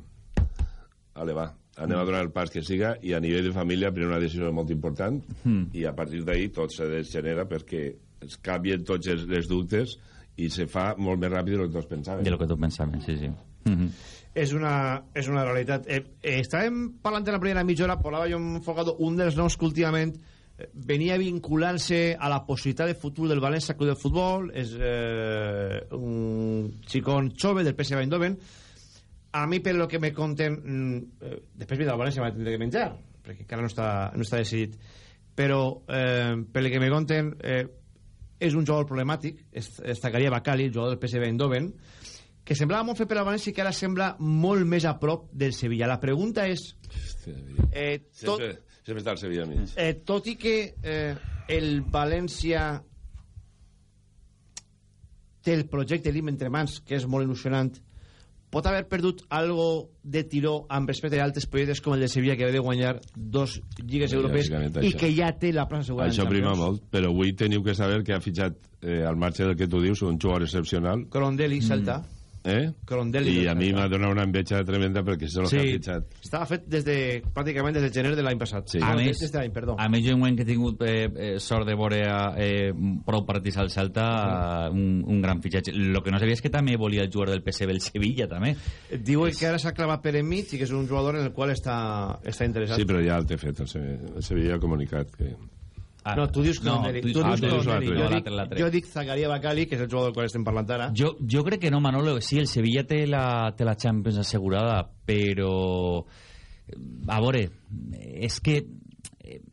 ale, va, anem a donar el pas que siga i a nivell de família prendre una decisió molt important Mm. i a partir d'ahir tot se desgenera perquè es canvien tots els, les dubtes i se fa molt més ràpid del que tots pensaven. De lo que tu pensaves, sí, sí. Mhm. és una, és una realitat. Eh, eh, estàvem parlant en la primera mitja hora, parlava jo Fogado, un dels noms que últimament eh, venia vinculant-se a la possibilitat de futur del València Club de Futbol, és eh, un xicón jove del PSV Eindhoven. A mi, per lo que me conten, mm, eh, després vindrà el València, m'ha de menjar, perquè encara no està, no està decidit. Però, eh, per lo que me conten, eh, és un jugador problemàtic, es destacaria Bacali, el jugador del PSV Eindhoven, que semblava molt fet per al València i que ara sembla molt més a prop del Sevilla. La pregunta és... Eh, tot... Sempre, Sempre està el Sevilla mig. Eh, tot i que eh, el València té el projecte LIM entre mans, que és molt il·lusionant, pot haver perdut algo de tiró amb respecte a altres projectes com el de Sevilla, que ha de guanyar dos lligues Sí, europees i això. que ja té la plaça segura Això prima molt, però avui teniu que saber que ha fitxat eh, al marge del que tu dius un jugador excepcional. Crondelli, Celta. Eh? Crondelli I a mi m'ha donat una enveja tremenda perquè això és el que ha fitxat. estava fet des de, pràcticament des de gener de l'any passat. Sí. A No, més, des de l'any, perdó. a més jo enguany que he tingut eh, eh, sort de veure eh, prou partits al Celta, eh, un, un gran fitxatge. Lo que no sabia és que també volia el jugador del PSV el Sevilla, també. Diu que ara s'ha clavat per enmig i que és un jugador en el qual està, està interessat. Sí, però ja el té fet, el Sevilla, el Sevilla ha comunicat que... Ah, no, tu dius no, Crondelli. tu- tu, ah, dius Crondelli. l'altre, Jo, dic, jo dic Zagaria Bacali, que és el jugador del qual estem parlant ara. Jo, jo crec que no, Manolo. Sí, el Sevilla té la, té la Champions assegurada, però... A veure, és que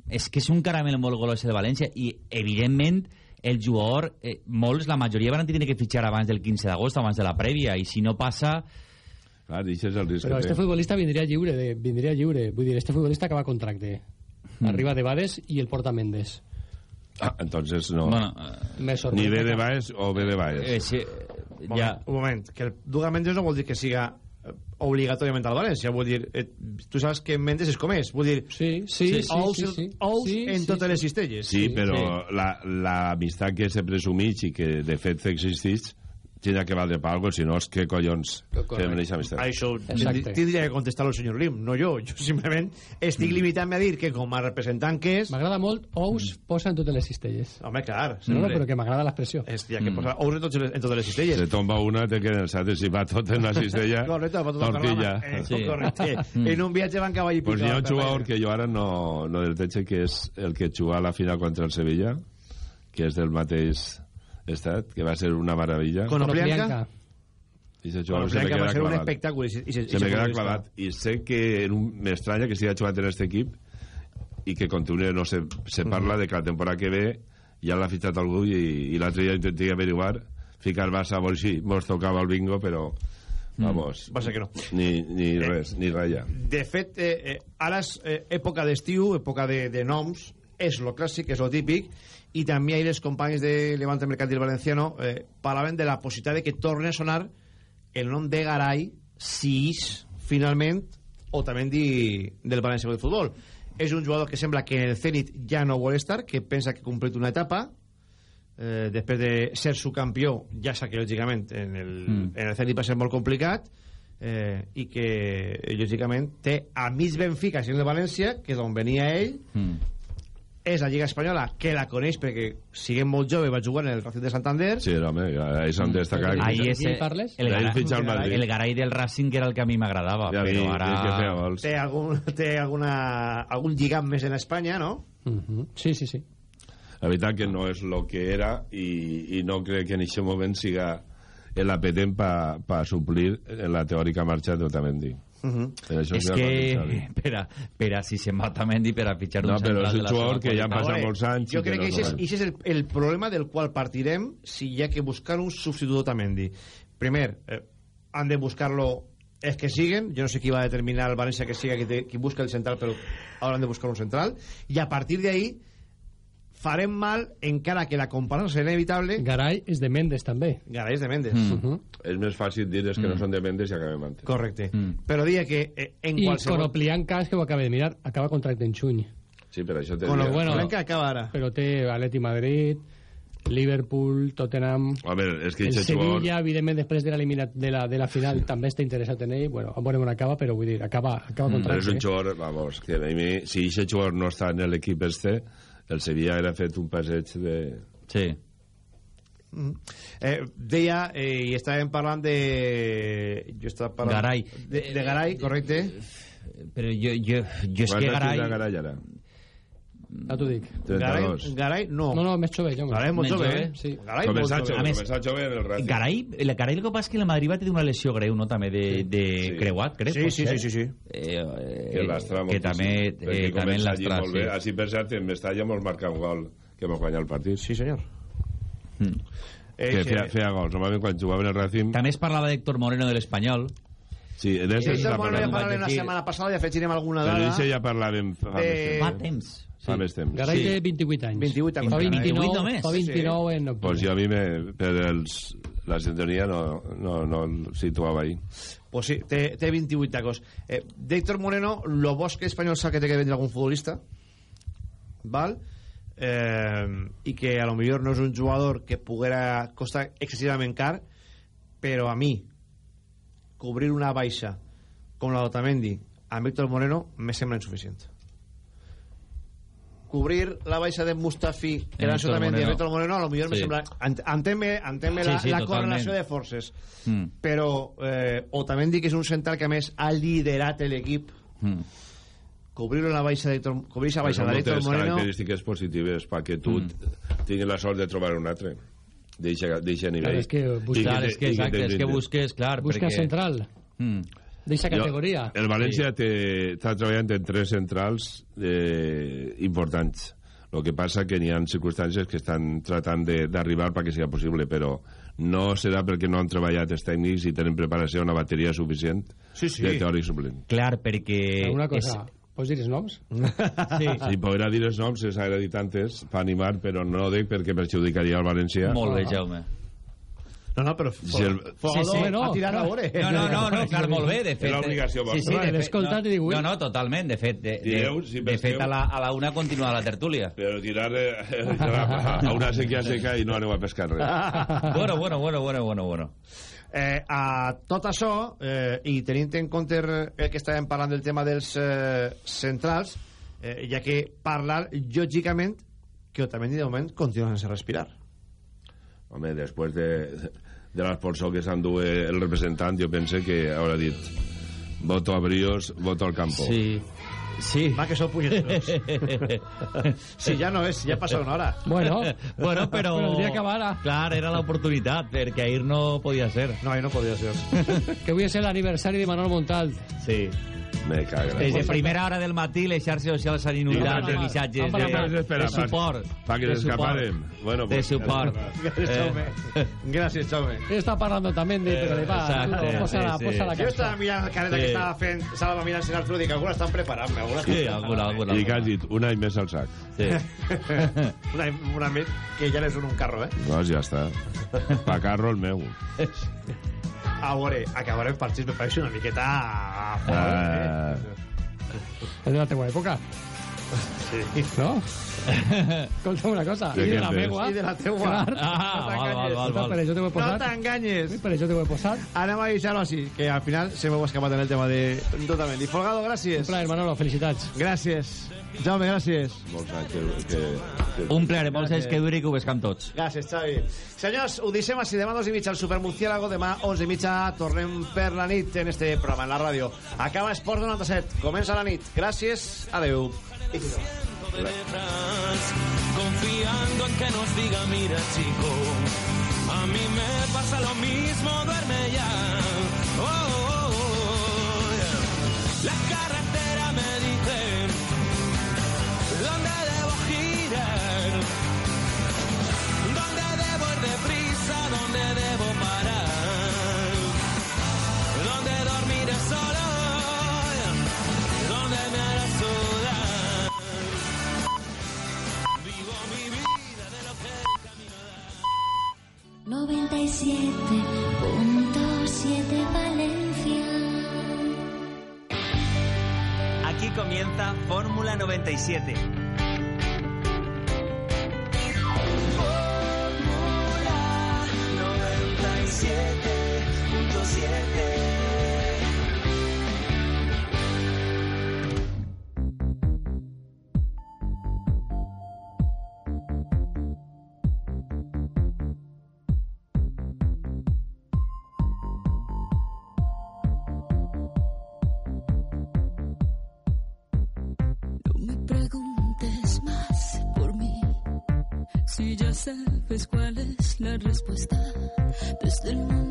és que és un caramel molt golós de València i, evidentment, el jugador, eh, molts, la majoria van tenir que fitxar abans del 15 d'agost, abans de la prèvia, i si no passa... Clar, això és el risc Però que este futbolista vindria lliure, de, vindria lliure. Vull dir, este futbolista acaba contracte. Mm. Arriba de Bades i el porta Mendes. Ah, entonces no. Bueno, sorprèn Ni B que- de Baez o B de Baez. Eh, sí, Un moment, un moment, que el Dugan Mendes no vol dir que siga eh, obligatòriament al València, vull dir, eh, tu saps que Mendes és com és, vull dir, sí, sí, sí, ous, sí, sí. ous Sí, en sí, totes sí. les cistelles. Sí, però la- l'amistat que se presumeix i que de fet existeix tiene que valdre per algo, si no és que collons fem aquesta amistat. Això Exacte. tindria que contestar el senyor Lim, no jo. Jo simplement estic limitant-me a dir que com a representant que és... M'agrada molt ous posa en totes les cistelles. Home, clar. No, no, sempre. però que m'agrada l'expressió. És, ja que posa ous en, tots, en totes les cistelles. Se tomba una, te queden els altres. Si va tot en la cistella, <laughs> Correcte, va tot tortilla. Eh, correcte. En un viatge van cavall i Pues pica hi ha un jugador que jo ara no, no deteche, que és el que juga a la final contra el Sevilla, que és del mateix estat, que va ser una meravella. Konoplyanka. I ese jugador se Konoplyanka va ser un espectacle. I, se- i, se- se me queda clavat. I sé que m'estranya que siga jugant en aquest equip i que continue, no sé, se parla de que la temporada que ve ja l'ha fitxat algú i, i l'altre dia intenté averiguar ficar Barça, vol sí, mos tocava el bingo, però vamos, Va ser que no. ni, ni res, ni ratlla. De fet, eh, eh, ara és eh, època d'estiu, època de, de noms, és lo clàssic, és lo típic, i també ahir els companys de Levante Mercantil Valenciano eh, parlaven de la possibilitat de que torni a sonar el nom de Garay si és, finalment, o també di, del València de Futbol. És un jugador que sembla que en el Zenit ja no vol estar, que pensa que ha complit una etapa, eh, després de ser su campió, ja sap que lògicament en el, mm. en el Zenit va ser molt complicat, eh, i que lògicament té a mig Benfica sent el València que d'on venia ell Mm. És la Lliga Espanyola que la coneix perquè siguent molt jove va jugar en el Racing de Santander Sí, home, ahí s'han de destacar. Ahí que- ese, el, fitxa el Madrid. el Garay del Racing que era el que a mi m'agradava Ja però ara és té, algun, té alguna, algun lligam més en Espanya no? Sí, sí, sí. La veritat que no és el que era i, i no crec que en aquest moment siga el apetent per pa suplir en la teòrica marxa d'Otamendi. Uh -huh. Això és que amb Xavi. <laughs> per a, per a si se'n va Tamendi per a fitxar un No, però és de un jugador que ja han passat A molts anys jo i que crec no que és això és, això el, el problema del qual partirem si hi ha que buscar un substitut Otamendi primer, eh, han de buscar-lo és que siguen, jo no sé qui va determinar el València que siga qui, te, qui busca el central però ara han de buscar un central. I a partir d'ahí farem mal encara que la comparació és inevitable Garay és de Mendes, també. Garay és de Mendes Mm. Uh -huh. És més fàcil dir que Mm. no són de Mendes i acabem antes. correcte, però dia que eh, en I qualsevol Konoplyanka, és que ho acaba de mirar, acaba contracte en juny. Sí, per això te Con diria. bueno, que acaba ara Però té Atleti Madrid, Liverpool, Tottenham... A veure, és que el aquest jugador... Sevilla, evidentment, després de l'eliminat de, la, de la final també està interessat en ell. Bueno, veurem on acaba, però vull dir, acaba, acaba Però contracte. és un eh? jugador, vamos, que a mi, si aquest jugador no està en l'equip este, el Sevilla era fet un passeig de... Sí. Mm. Eh, deia, eh, i estàvem parlant de... Jo estava parlant... Garay. De, de Garay, correcte. però jo, jo, jo és Quants que Garay Garay ara? Ja t'ho dic. Garay, 32. Garay no. No, no, més jove, jo. Garay molt Més jove, eh? sí. Garay molt jove. A més, començar jove en el Racing. Garay, el Garay el que passa és que la Madrid va tenir una lesió greu, no? També de, de Sí. creuat, crec. Sí, sí, sí, sí, sí. Eh, eh, que l'estra que també, eh, també l'estra, bé. sí. Així, per cert, en Mestalla mos marca un gol que mos guanya el partit. Sí, senyor. Mm. Eh, que que- feia, feia gols. Normalment quan jugava en el Racing... També es parlava d'Héctor Moreno de l'Espanyol. Sí, Moreno ja parlant. parlarem la setmana passada i afegirem alguna Però dada. d'això ja parlàvem fa De- més temps. Fa temps. Fa més temps. Garay té 28 anys. 28 Fa 29, només. fa 29 en octubre. Pues jo a mi me, per els, la sintonia no, no, no el situava ahí. Pues sí, té, té 28 tacos. Eh, D'Héctor Moreno, lo bo és que Espanyol sap que té que vendre algun futbolista, val? Eh, i que a lo millor no és un jugador que poguera costar excessivament car, però a mi cobrir una baixa com la d'Otamendi amb Héctor Moreno me sembla insuficient. Cobrir la baixa de Mustafi que era Otamendi Moreno. Héctor Moreno a lo millor me Sí. sembla... ent- Entén-me entén Sí, la, sí, la totalment. correlació de forces Mm. però eh, Otamendi que és un central que a més ha liderat l'equip Mm. cobrir la baixa d'Héctor cobrir la baixa són d'Héctor moltes Moreno característiques positives perquè tu Mm. tinguis la sort de trobar un altre d'eixe nivell. Clar, és que I Clar, és que, exacte, te és que busques, clar, Busca perquè... central Mm. d'eixa Jo- categoria. El València té, està treballant en tres centrals eh, importants. El que passa que n'hi ha circumstàncies que estan tratant de- d'arribar perquè sigui possible, però no serà perquè no han treballat els tècnics i tenen preparació una bateria suficient Sí, sí. de teòric suplent. Clar, perquè... Una cosa, pots dir els noms? <laughs> Sí. Si poguera dir els noms, és agra dit antes, per animar, però no ho dic perquè perjudicaria el València. Molt bé, Jaume. no, no, però Si el- Fogador Sí, sí, ha no, tirat a veure No, no, no, no clar, molt bé, de fet... Era obligació sí, vostra. sí, de L'he fet, escoltat no, i dic, ui. No, no, totalment, de fet, de, de, Direu, si de fet a la, a la una continua la tertúlia. Però tirar eh, a una sequia seca i no aneu a pescar res. Bueno, bueno, bueno, bueno, bueno, bueno. Eh, a tot això, eh, i tenint en compte el que estàvem parlant del tema dels eh, centrals, eh, ja que parlar, lògicament, que Otamendi de moment continua sense respirar. Home, després de, de l'esponsor que s'endú el representant, jo pense que haurà dit voto a Brios, voto al campo. Sí. Sí. Va, que sou puñeteros. <laughs> si ja no és, ja passa una hora. Bueno, <laughs> Bueno, però... Però el dia que va ara. Clar, era l'oportunitat, perquè ahir no podia ser. No, ahí no podia ser. <laughs> que avui és l'aniversari de Manol Montal. Sí. Me caga. Des de primera hora del matí les xarxes socials s'han inundat de missatges de, de suport. Pa que de s'escaparem. Bueno, de pues, suport. Gràcies, Jaume. Gràcies, Jaume. Està parlant també, li va, exacte, posa, la, sí, posa la Jo estava mirant el careta Sí. que estava fent Salva mirant sin Arturo, dic, alguna estan preparant-me, alguna estan Sí, alguna, alguna. I que has dit, un any més al sac. Sí. <laughs> una, una més que ja les un un carro, eh? No, ja està. Pa carro el meu. A veure, acabarem partits, me pareix una miqueta... Ah. És de la teva època, Sí. no? <laughs> Escolta una cosa. I de la meva. I de la teua. Clar. Ah, No val, val, val, Escolta, val. per això t'ho he No t'enganyes. Per això t'ho he posat. Anem a deixar-ho així, que al final se m'ho escapat en el tema de Otamendi. Folgado, Un gràcies. plaer, Manolo, felicitats. Gràcies. Jaume, gràcies. Molts anys que... que, que... Un plaer, molts anys que duri que ho vescam tots. Gràcies, Xavi. Senyors, ho deixem així. Demà dos i mitja al Supermurciélago. Demà 11 i mitja tornem per la nit en este programa, en la ràdio. Acaba Esport 97. Comença la nit. Gràcies. Adeu. Confiando en que nos diga, mira chico, a mí me pasa lo mismo, duerme ya. 97.7 Valencia. Aquí comienza Fórmula 97. Fórmula 97.7 sabes cuál es la respuesta. Desde el en